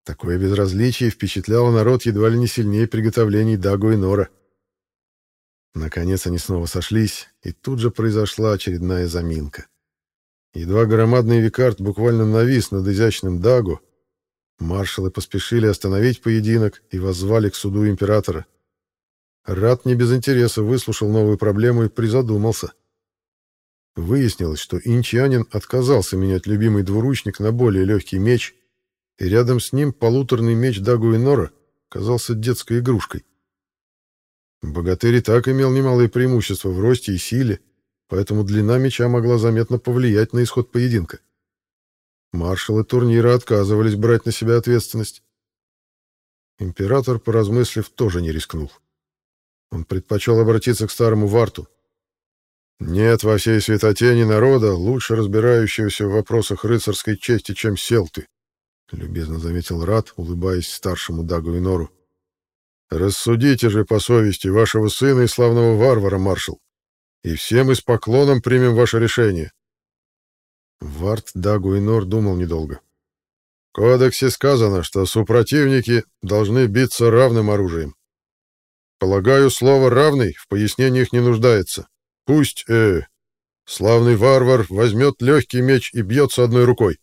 Такое безразличие впечатляло народ едва ли не сильнее приготовлений Дагу и Нора. Наконец они снова сошлись, и тут же произошла очередная заминка. Едва громадный Викард буквально навис над изящным Дагу, маршалы поспешили остановить поединок и воззвали к суду императора. Рад не без интереса выслушал новую проблему и призадумался. Выяснилось, что инчанин отказался менять любимый двуручник на более легкий меч, и рядом с ним полуторный меч Дагу и Нора казался детской игрушкой. Богатырь и так имел немалые преимущества в росте и силе, поэтому длина меча могла заметно повлиять на исход поединка. Маршалы турнира отказывались брать на себя ответственность. Император, поразмыслив, тоже не рискнул. Он предпочел обратиться к старому Варту. «Нет во всей святотени народа, лучше разбирающегося в вопросах рыцарской чести, чем сел ты», — любезно заметил Рат, улыбаясь старшему Дагу и Нору. Рассудите же по совести вашего сына и славного варвара, маршал, и все мы с поклоном примем ваше решение. Варт Дагу и Нор думал недолго. В кодексе сказано, что супротивники должны биться равным оружием. Полагаю, слово «равный» в пояснениях не нуждается. Пусть, э, славный варвар возьмет легкий меч и бьется одной рукой.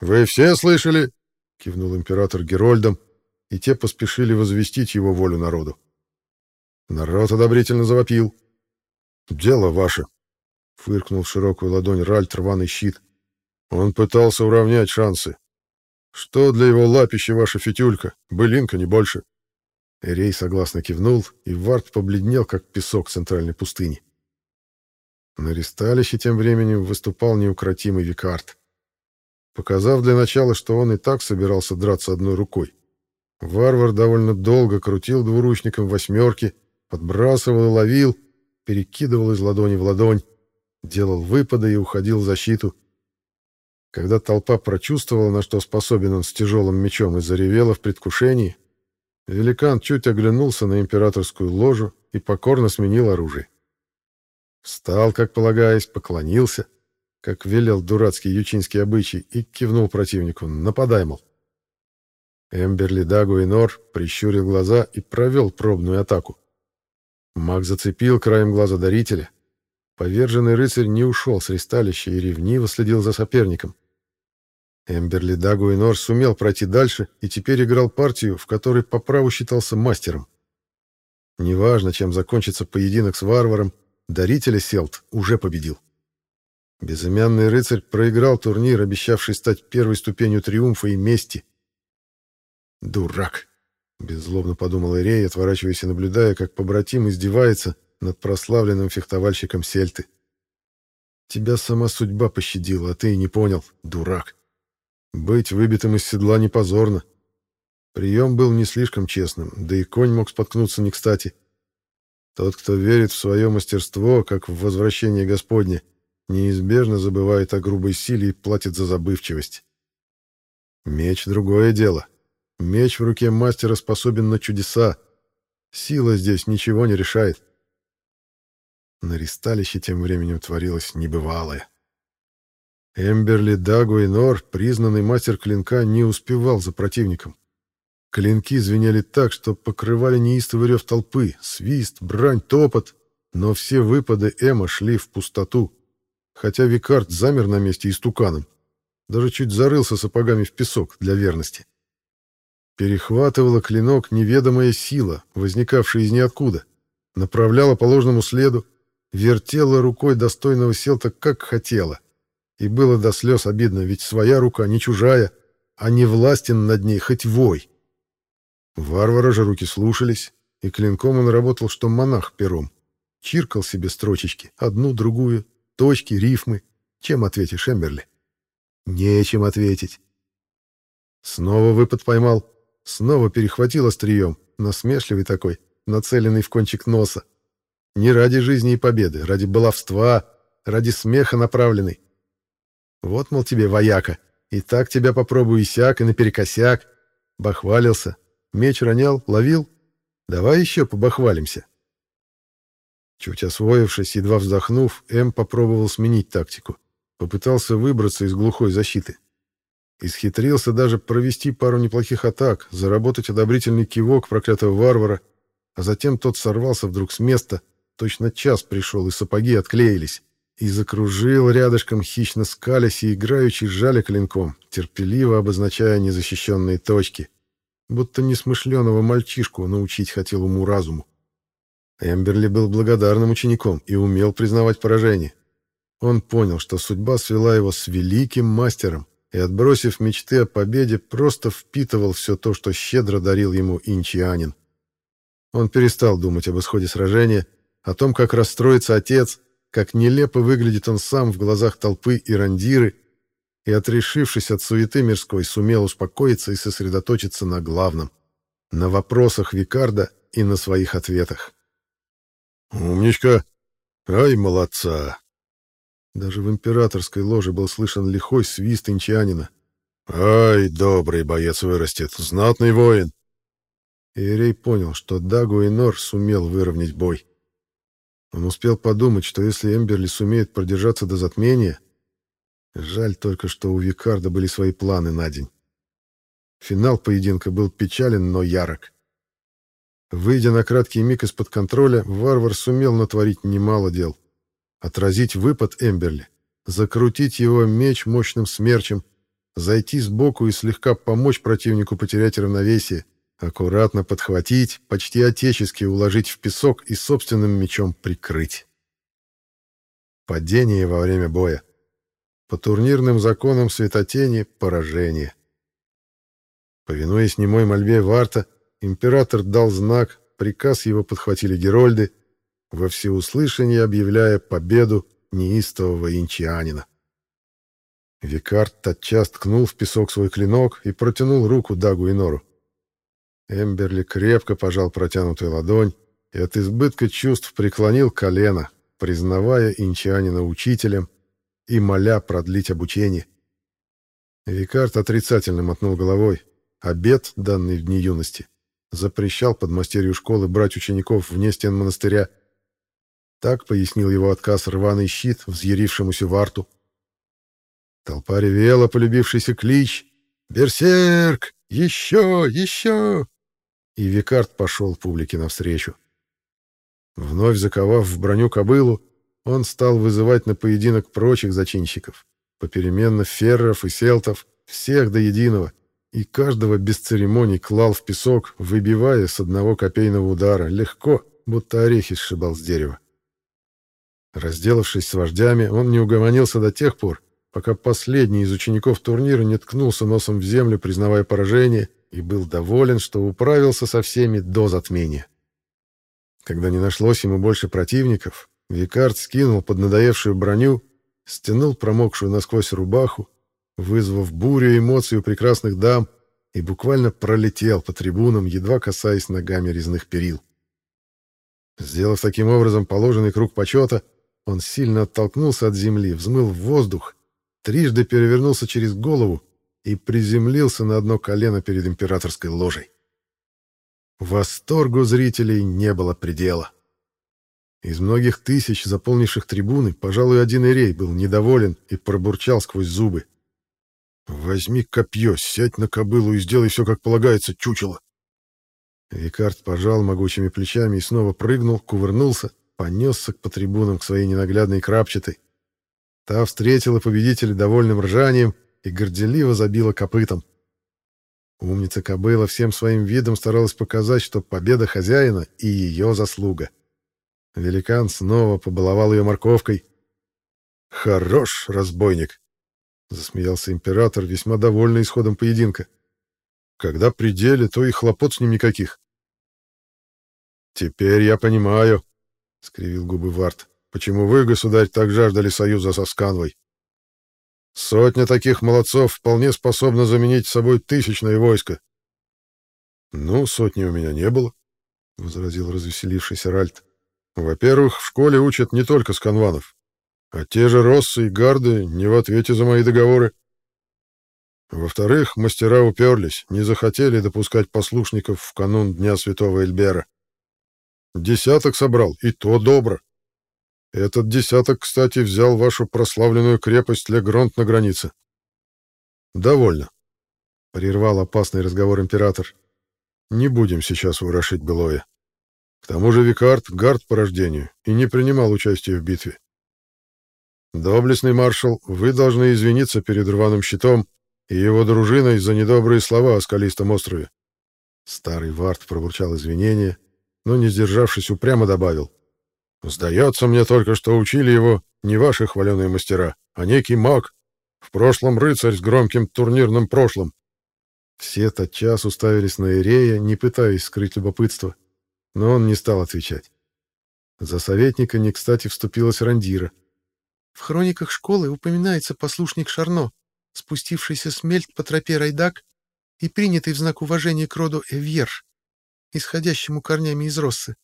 «Вы все слышали?» — кивнул император Герольдом, и те поспешили возвестить его волю народу. Народ одобрительно завопил. «Дело ваше», — фыркнул в широкую ладонь Ральт рваный щит. «Он пытался уравнять шансы. Что для его лапища ваша фитюлька? Былинка, не больше». Эрей согласно кивнул, и Варт побледнел, как песок центральной пустыни. На ресталище тем временем выступал неукротимый Викард. показав для начала, что он и так собирался драться одной рукой. Варвар довольно долго крутил двуручником восьмерки, подбрасывал и ловил, перекидывал из ладони в ладонь, делал выпады и уходил в защиту. Когда толпа прочувствовала, на что способен он с тяжелым мечом, и заревела в предвкушении, великан чуть оглянулся на императорскую ложу и покорно сменил оружие. Встал, как полагаясь, поклонился, как велел дурацкий ючинский обычай, и кивнул противнику «Нападай, мол». Эмберли, Дагу и Нор прищурил глаза и провел пробную атаку. Маг зацепил краем глаза дарителя. Поверженный рыцарь не ушел с ристалища и ревниво следил за соперником. Эмберли, Дагу и Нор сумел пройти дальше и теперь играл партию, в которой по праву считался мастером. Неважно, чем закончится поединок с варваром, дарителя Селт уже победил. Безымянный рыцарь проиграл турнир, обещавший стать первой ступенью триумфа и мести. «Дурак!» — беззлобно подумал Ирей, отворачиваясь и наблюдая, как побратим издевается над прославленным фехтовальщиком Сельты. «Тебя сама судьба пощадила, а ты и не понял, дурак. Быть выбитым из седла не позорно. Прием был не слишком честным, да и конь мог споткнуться не кстати. Тот, кто верит в свое мастерство, как в возвращение Господне, неизбежно забывает о грубой силе и платит за забывчивость. Меч — другое дело. Меч в руке мастера способен на чудеса. Сила здесь ничего не решает. На ристалище тем временем творилось небывалое. Эмберли, Дагу и Нор, признанный мастер клинка, не успевал за противником. Клинки звенели так, что покрывали неистовый рев толпы, свист, брань, топот, но все выпады Эма шли в пустоту, хотя Викард замер на месте истуканом, даже чуть зарылся сапогами в песок для верности. Перехватывала клинок неведомая сила, возникавшая из ниоткуда, направляла по ложному следу, вертела рукой достойного селта как хотела. И было до слез обидно, ведь своя рука не чужая, а не властен над ней хоть вой. Варвара же руки слушались, и клинком он работал, что монах пером. Чиркал себе строчечки, одну, другую, точки, рифмы. Чем ответишь, Эмберли? Нечем ответить. Снова выпад поймал, снова перехватил острием, насмешливый такой, нацеленный в кончик носа. Не ради жизни и победы, ради баловства, ради смеха направленный. Вот, мол, тебе вояка, и так тебя попробую и сяк, и наперекосяк. Бахвалился, Меч ронял, ловил. Давай еще побахвалимся. Чуть освоившись, едва вздохнув, М попробовал сменить тактику. Попытался выбраться из глухой защиты. Исхитрился даже провести пару неплохих атак, заработать одобрительный кивок проклятого варвара, а затем тот сорвался вдруг с места, точно час пришел, и сапоги отклеились, и закружил рядышком хищно скалясь и играючи жали клинком, терпеливо обозначая незащищенные точки будто несмышленого мальчишку научить хотел уму-разуму. Эмберли был благодарным учеником и умел признавать поражение. Он понял, что судьба свела его с великим мастером, и, отбросив мечты о победе, просто впитывал все то, что щедро дарил ему инчианин. Он перестал думать об исходе сражения, о том, как расстроится отец, как нелепо выглядит он сам в глазах толпы и рандиры, и, отрешившись от суеты мирской, сумел успокоиться и сосредоточиться на главном — на вопросах Викарда и на своих ответах. «Умничка! Ай, молодца!» Даже в императорской ложе был слышен лихой свист инчанина. «Ай, добрый боец вырастет, знатный воин!» Иерей понял, что Дагу и Нор сумел выровнять бой. Он успел подумать, что если Эмберли сумеет продержаться до затмения, Жаль только, что у Викарда были свои планы на день. Финал поединка был печален, но ярок. Выйдя на краткий миг из-под контроля, варвар сумел натворить немало дел. Отразить выпад Эмберли, закрутить его меч мощным смерчем, зайти сбоку и слегка помочь противнику потерять равновесие, аккуратно подхватить, почти отечески уложить в песок и собственным мечом прикрыть. Падение во время боя. По турнирным законам светотени — поражение. Повинуясь немой мольбе Варта, император дал знак, приказ его подхватили герольды, во всеуслышание объявляя победу неистового инчианина. Викард тотчас ткнул в песок свой клинок и протянул руку Дагу и Нору. Эмберли крепко пожал протянутую ладонь и от избытка чувств преклонил колено, признавая инчанина учителем и моля продлить обучение. Викард отрицательно мотнул головой. Обед, данный в дни юности, запрещал подмастерью школы брать учеников вне стен монастыря. Так пояснил его отказ рваный щит взъярившемуся варту. Толпа ревела полюбившийся клич «Берсерк! Еще! Еще!» И Викард пошел публике навстречу. Вновь заковав в броню кобылу, он стал вызывать на поединок прочих зачинщиков, попеременно ферров и селтов, всех до единого, и каждого без церемоний клал в песок, выбивая с одного копейного удара, легко, будто орехи сшибал с дерева. Разделавшись с вождями, он не угомонился до тех пор, пока последний из учеников турнира не ткнулся носом в землю, признавая поражение, и был доволен, что управился со всеми до затмения. Когда не нашлось ему больше противников, Викард скинул под надоевшую броню, стянул промокшую насквозь рубаху, вызвав бурю эмоций у прекрасных дам, и буквально пролетел по трибунам, едва касаясь ногами резных перил. Сделав таким образом положенный круг почета, он сильно оттолкнулся от земли, взмыл в воздух, трижды перевернулся через голову и приземлился на одно колено перед императорской ложей. Восторгу зрителей не было предела. Из многих тысяч, заполнивших трибуны, пожалуй, один Ирей был недоволен и пробурчал сквозь зубы. «Возьми копье, сядь на кобылу и сделай все, как полагается, чучело!» Викард пожал могучими плечами и снова прыгнул, кувырнулся, понесся по трибунам к своей ненаглядной крапчатой. Та встретила победителя довольным ржанием и горделиво забила копытом. Умница кобыла всем своим видом старалась показать, что победа хозяина и ее заслуга. Великан снова побаловал ее морковкой. «Хорош, разбойник!» — засмеялся император, весьма довольный исходом поединка. «Когда пределе, то и хлопот с ним никаких». «Теперь я понимаю», — скривил губы Варт, — «почему вы, государь, так жаждали союза со Сканвой. Сотня таких молодцов вполне способна заменить собой тысячное войско». «Ну, сотни у меня не было», — возразил развеселившийся Ральт. Во-первых, в школе учат не только сканванов, а те же Россы и Гарды не в ответе за мои договоры. Во-вторых, мастера уперлись, не захотели допускать послушников в канун Дня Святого Эльбера. Десяток собрал, и то добро. Этот десяток, кстати, взял вашу прославленную крепость Легронт на границе. Довольно. Прервал опасный разговор император. Не будем сейчас ворошить былое. К тому же Викард — гард по рождению и не принимал участия в битве. Доблестный маршал, вы должны извиниться перед рваным щитом и его дружиной за недобрые слова о скалистом острове. Старый Вард пробурчал извинения, но, не сдержавшись, упрямо добавил. «Сдается мне только, что учили его не ваши хваленые мастера, а некий маг, в прошлом рыцарь с громким турнирным прошлым». Все тотчас уставились на Ирея, не пытаясь скрыть любопытство но он не стал отвечать. За советника не кстати вступилась Рандира. В хрониках школы упоминается послушник Шарно, спустившийся с Мельт по тропе Райдак и принятый в знак уважения к роду Эвьерш, исходящему корнями из Россы.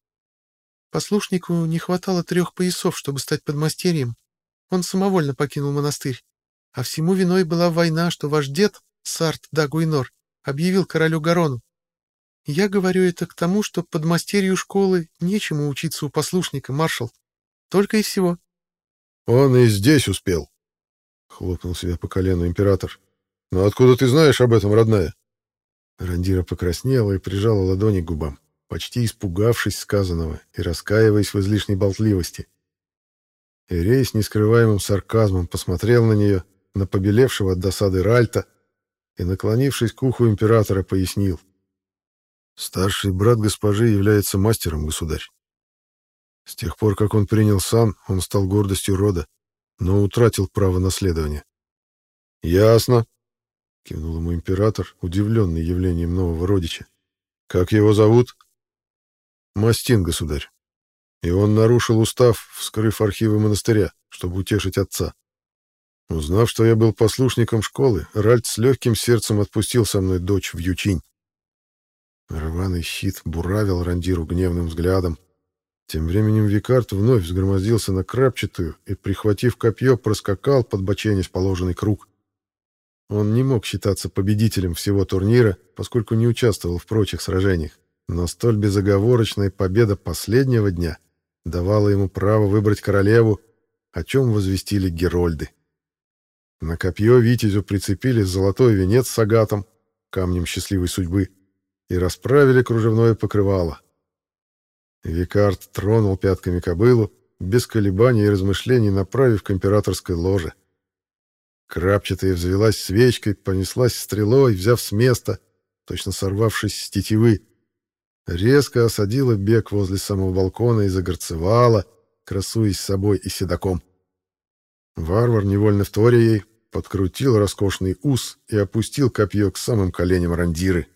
Послушнику не хватало трех поясов, чтобы стать подмастерьем. Он самовольно покинул монастырь. А всему виной была война, что ваш дед, Сарт Дагуйнор, объявил королю Гарону. Я говорю это к тому, что под мастерью школы нечему учиться у послушника, маршал. Только и всего. Он и здесь успел, — хлопнул себя по колену император. Но откуда ты знаешь об этом, родная? Рандира покраснела и прижала ладони к губам, почти испугавшись сказанного и раскаиваясь в излишней болтливости. Ирей с нескрываемым сарказмом посмотрел на нее, на побелевшего от досады Ральта, и, наклонившись к уху императора, пояснил. Старший брат госпожи является мастером, государь. С тех пор, как он принял сан, он стал гордостью рода, но утратил право наследования. «Ясно», — кивнул ему император, удивленный явлением нового родича. «Как его зовут?» «Мастин, государь. И он нарушил устав, вскрыв архивы монастыря, чтобы утешить отца. Узнав, что я был послушником школы, Ральд с легким сердцем отпустил со мной дочь в Ючинь. Рваный щит буравил Рандиру гневным взглядом. Тем временем Викард вновь взгромоздился на крапчатую и, прихватив копье, проскакал, подбоченясь положенный круг. Он не мог считаться победителем всего турнира, поскольку не участвовал в прочих сражениях, но столь безоговорочная победа последнего дня давала ему право выбрать королеву, о чем возвестили герольды. На копье Витязю прицепили золотой венец с агатом, камнем счастливой судьбы, и расправили кружевное покрывало. Викард тронул пятками кобылу, без колебаний и размышлений направив к императорской ложе. Крапчатая взвелась свечкой, понеслась стрелой, взяв с места, точно сорвавшись с тетивы. Резко осадила бег возле самого балкона и загорцевала, красуясь собой и седаком. Варвар, невольно вторя ей, подкрутил роскошный ус и опустил копье к самым коленям рандиры.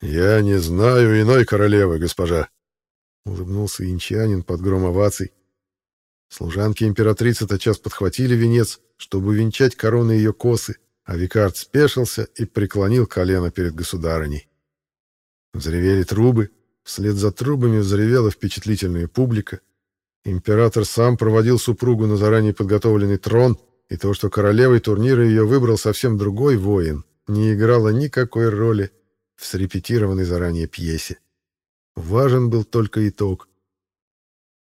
«Я не знаю иной королевы, госпожа», — улыбнулся инчанин под гром оваций. Служанки императрицы тотчас подхватили венец, чтобы венчать короны ее косы, а Викард спешился и преклонил колено перед государыней. Взревели трубы, вслед за трубами взревела впечатлительная публика. Император сам проводил супругу на заранее подготовленный трон, и то, что королевой турнира ее выбрал совсем другой воин, не играло никакой роли в срепетированной заранее пьесе. Важен был только итог.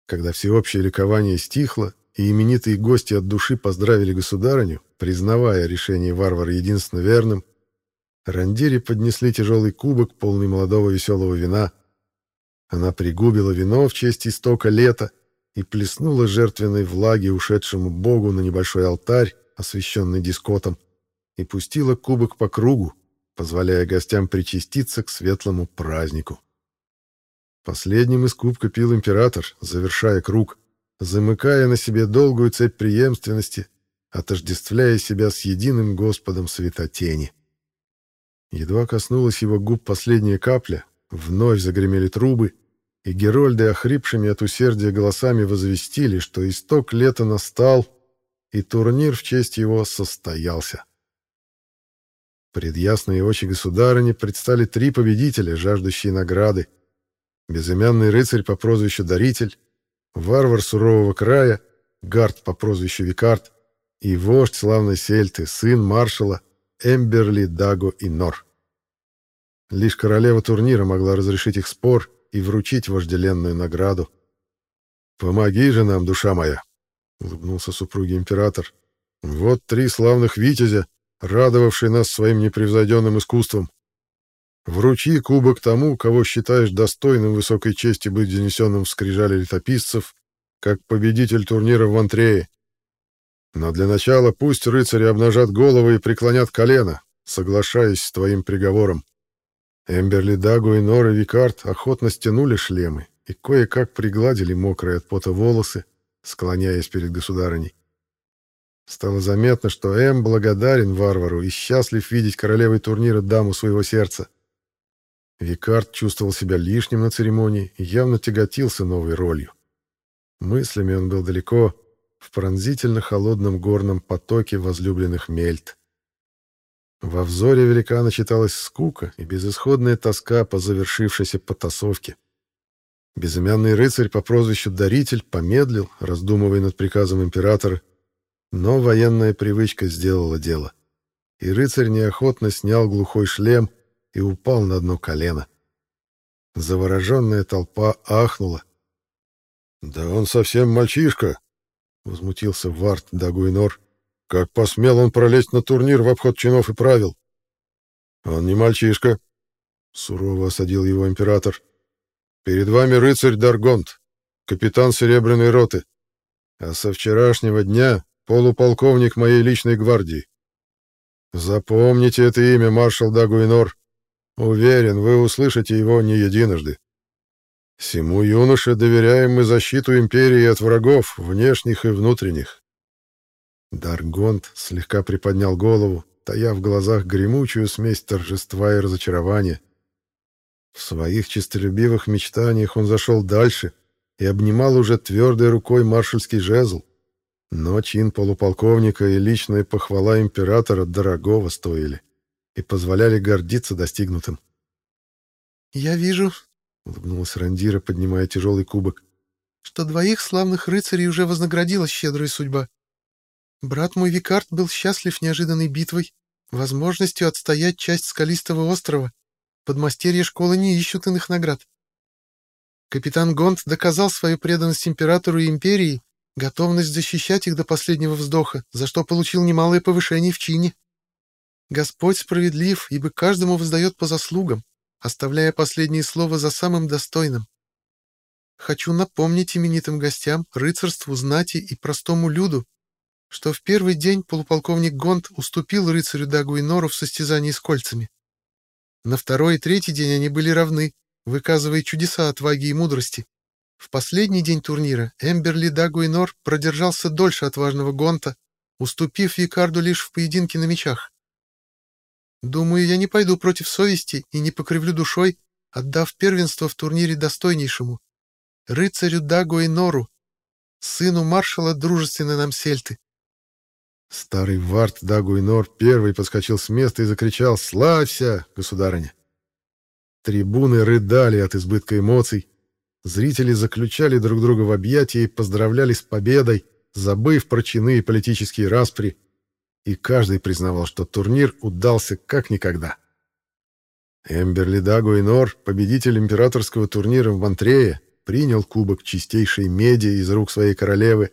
Когда всеобщее ликование стихло, и именитые гости от души поздравили государыню, признавая решение варвара единственно верным, Рандире поднесли тяжелый кубок, полный молодого веселого вина. Она пригубила вино в честь истока лета и плеснула жертвенной влаги ушедшему богу на небольшой алтарь, освященный дискотом, и пустила кубок по кругу, позволяя гостям причаститься к светлому празднику. Последним из кубка пил император, завершая круг, замыкая на себе долгую цепь преемственности, отождествляя себя с единым Господом Светотени. Едва коснулась его губ последняя капля, вновь загремели трубы, и герольды, охрипшими от усердия голосами, возвестили, что исток лета настал, и турнир в честь его состоялся. Пред ясные очи государыни предстали три победителя, жаждущие награды. Безымянный рыцарь по прозвищу Даритель, варвар сурового края, гард по прозвищу Викард и вождь славной сельты, сын маршала Эмберли, Даго и Нор. Лишь королева турнира могла разрешить их спор и вручить вожделенную награду. «Помоги же нам, душа моя!» — улыбнулся супруге император. «Вот три славных витязя, радовавший нас своим непревзойденным искусством. Вручи кубок тому, кого считаешь достойным высокой чести быть занесенным в скрижали летописцев, как победитель турнира в Антрее. Но для начала пусть рыцари обнажат головы и преклонят колено, соглашаясь с твоим приговором. Эмберли, Дагу и Нора Викард охотно стянули шлемы и кое-как пригладили мокрые от пота волосы, склоняясь перед государыней. Стало заметно, что Эм благодарен варвару и счастлив видеть королевой турнира даму своего сердца. Викард чувствовал себя лишним на церемонии и явно тяготился новой ролью. Мыслями он был далеко, в пронзительно холодном горном потоке возлюбленных мельт. Во взоре великана читалась скука и безысходная тоска по завершившейся потасовке. Безымянный рыцарь по прозвищу Даритель помедлил, раздумывая над приказом императора, но военная привычка сделала дело. И рыцарь неохотно снял глухой шлем и упал на одно колено. Завороженная толпа ахнула. «Да он совсем мальчишка!» — возмутился Варт Дагуйнор. «Как посмел он пролезть на турнир в обход чинов и правил?» «Он не мальчишка», — сурово осадил его император. «Перед вами рыцарь Даргонт, капитан Серебряной роты. А со вчерашнего дня полуполковник моей личной гвардии. Запомните это имя, маршал Дагуинор. Уверен, вы услышите его не единожды. Всему юноше доверяем мы защиту империи от врагов, внешних и внутренних. Даргонт слегка приподнял голову, тая в глазах гремучую смесь торжества и разочарования. В своих честолюбивых мечтаниях он зашел дальше и обнимал уже твердой рукой маршальский жезл. Но чин полуполковника и личная похвала императора дорогого стоили и позволяли гордиться достигнутым. «Я вижу», — улыбнулась Рандира, поднимая тяжелый кубок, «что двоих славных рыцарей уже вознаградила щедрая судьба. Брат мой Викард был счастлив неожиданной битвой, возможностью отстоять часть скалистого острова. Подмастерья школы не ищут иных наград. Капитан Гонт доказал свою преданность императору и империи, готовность защищать их до последнего вздоха, за что получил немалое повышение в чине. Господь справедлив, ибо каждому воздает по заслугам, оставляя последнее слово за самым достойным. Хочу напомнить именитым гостям, рыцарству, знати и простому люду, что в первый день полуполковник Гонт уступил рыцарю Дагу и Нору в состязании с кольцами. На второй и третий день они были равны, выказывая чудеса отваги и мудрости. В последний день турнира Эмберли Дагу и Нор продержался дольше отважного Гонта, уступив Викарду лишь в поединке на мечах. Думаю, я не пойду против совести и не покривлю душой, отдав первенство в турнире достойнейшему, рыцарю Дагу и Нору, сыну маршала дружественной нам Сельты. Старый вард Дагуйнор первый подскочил с места и закричал «Славься, государыня!». Трибуны рыдали от избытка эмоций, зрители заключали друг друга в объятия и поздравляли с победой, забыв про чины и политические распри, и каждый признавал, что турнир удался как никогда. Эмберли Дагуйнор, победитель императорского турнира в Монтрее, принял кубок чистейшей меди из рук своей королевы,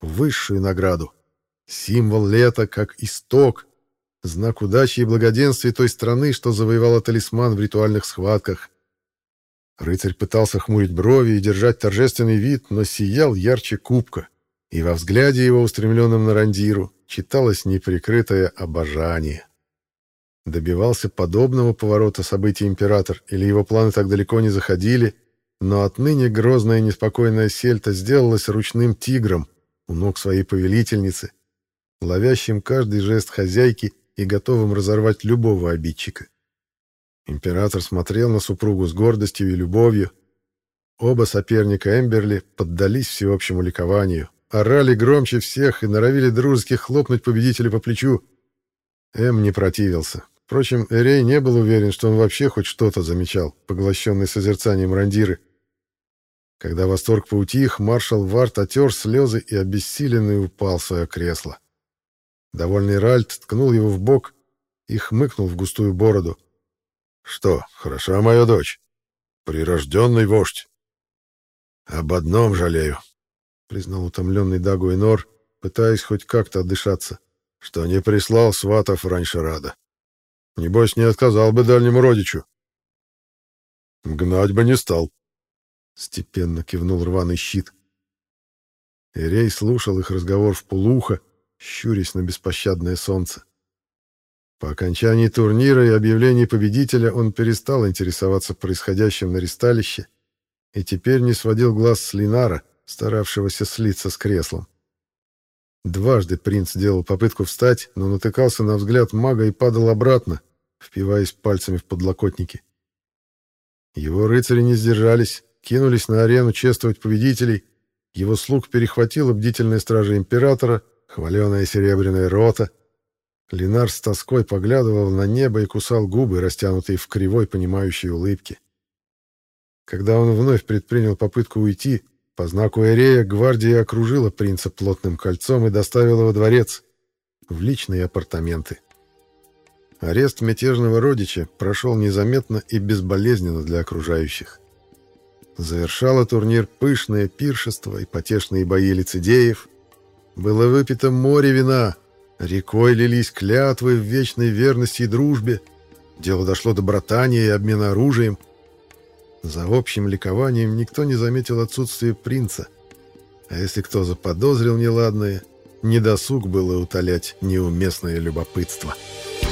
высшую награду Символ лета как исток, знак удачи и благоденствия той страны, что завоевала талисман в ритуальных схватках. Рыцарь пытался хмурить брови и держать торжественный вид, но сиял ярче кубка, и во взгляде его, устремленном на Рандиру, читалось неприкрытое обожание. Добивался подобного поворота событий император, или его планы так далеко не заходили, но отныне грозная и неспокойная сельта сделалась ручным тигром у ног своей повелительницы, ловящим каждый жест хозяйки и готовым разорвать любого обидчика. Император смотрел на супругу с гордостью и любовью. Оба соперника Эмберли поддались всеобщему ликованию, орали громче всех и норовили дружески хлопнуть победителя по плечу. Эм не противился. Впрочем, Эрей не был уверен, что он вообще хоть что-то замечал, поглощенный созерцанием рандиры. Когда восторг поутих, маршал Варт отер слезы и обессиленный упал в свое кресло. Довольный Ральд ткнул его в бок и хмыкнул в густую бороду. «Что, хороша моя дочь? Прирожденный вождь?» «Об одном жалею», — признал утомленный Дагу Нор, пытаясь хоть как-то отдышаться, «что не прислал сватов раньше рада. Небось, не отказал бы дальнему родичу». «Гнать бы не стал», — степенно кивнул рваный щит. Ирей слушал их разговор в полухо, щурясь на беспощадное солнце. По окончании турнира и объявлении победителя он перестал интересоваться происходящим на ристалище и теперь не сводил глаз с Линара, старавшегося слиться с креслом. Дважды принц делал попытку встать, но натыкался на взгляд мага и падал обратно, впиваясь пальцами в подлокотники. Его рыцари не сдержались, кинулись на арену чествовать победителей, его слуг перехватила бдительная стража императора — хваленая серебряная рота. Ленар с тоской поглядывал на небо и кусал губы, растянутые в кривой понимающей улыбке. Когда он вновь предпринял попытку уйти, по знаку Эрея гвардия окружила принца плотным кольцом и доставила во дворец, в личные апартаменты. Арест мятежного родича прошел незаметно и безболезненно для окружающих. Завершало турнир пышное пиршество и потешные бои лицедеев, было выпито море вина, рекой лились клятвы в вечной верности и дружбе. Дело дошло до братания и обмена оружием. За общим ликованием никто не заметил отсутствие принца. А если кто заподозрил неладное, недосуг было утолять неуместное любопытство. —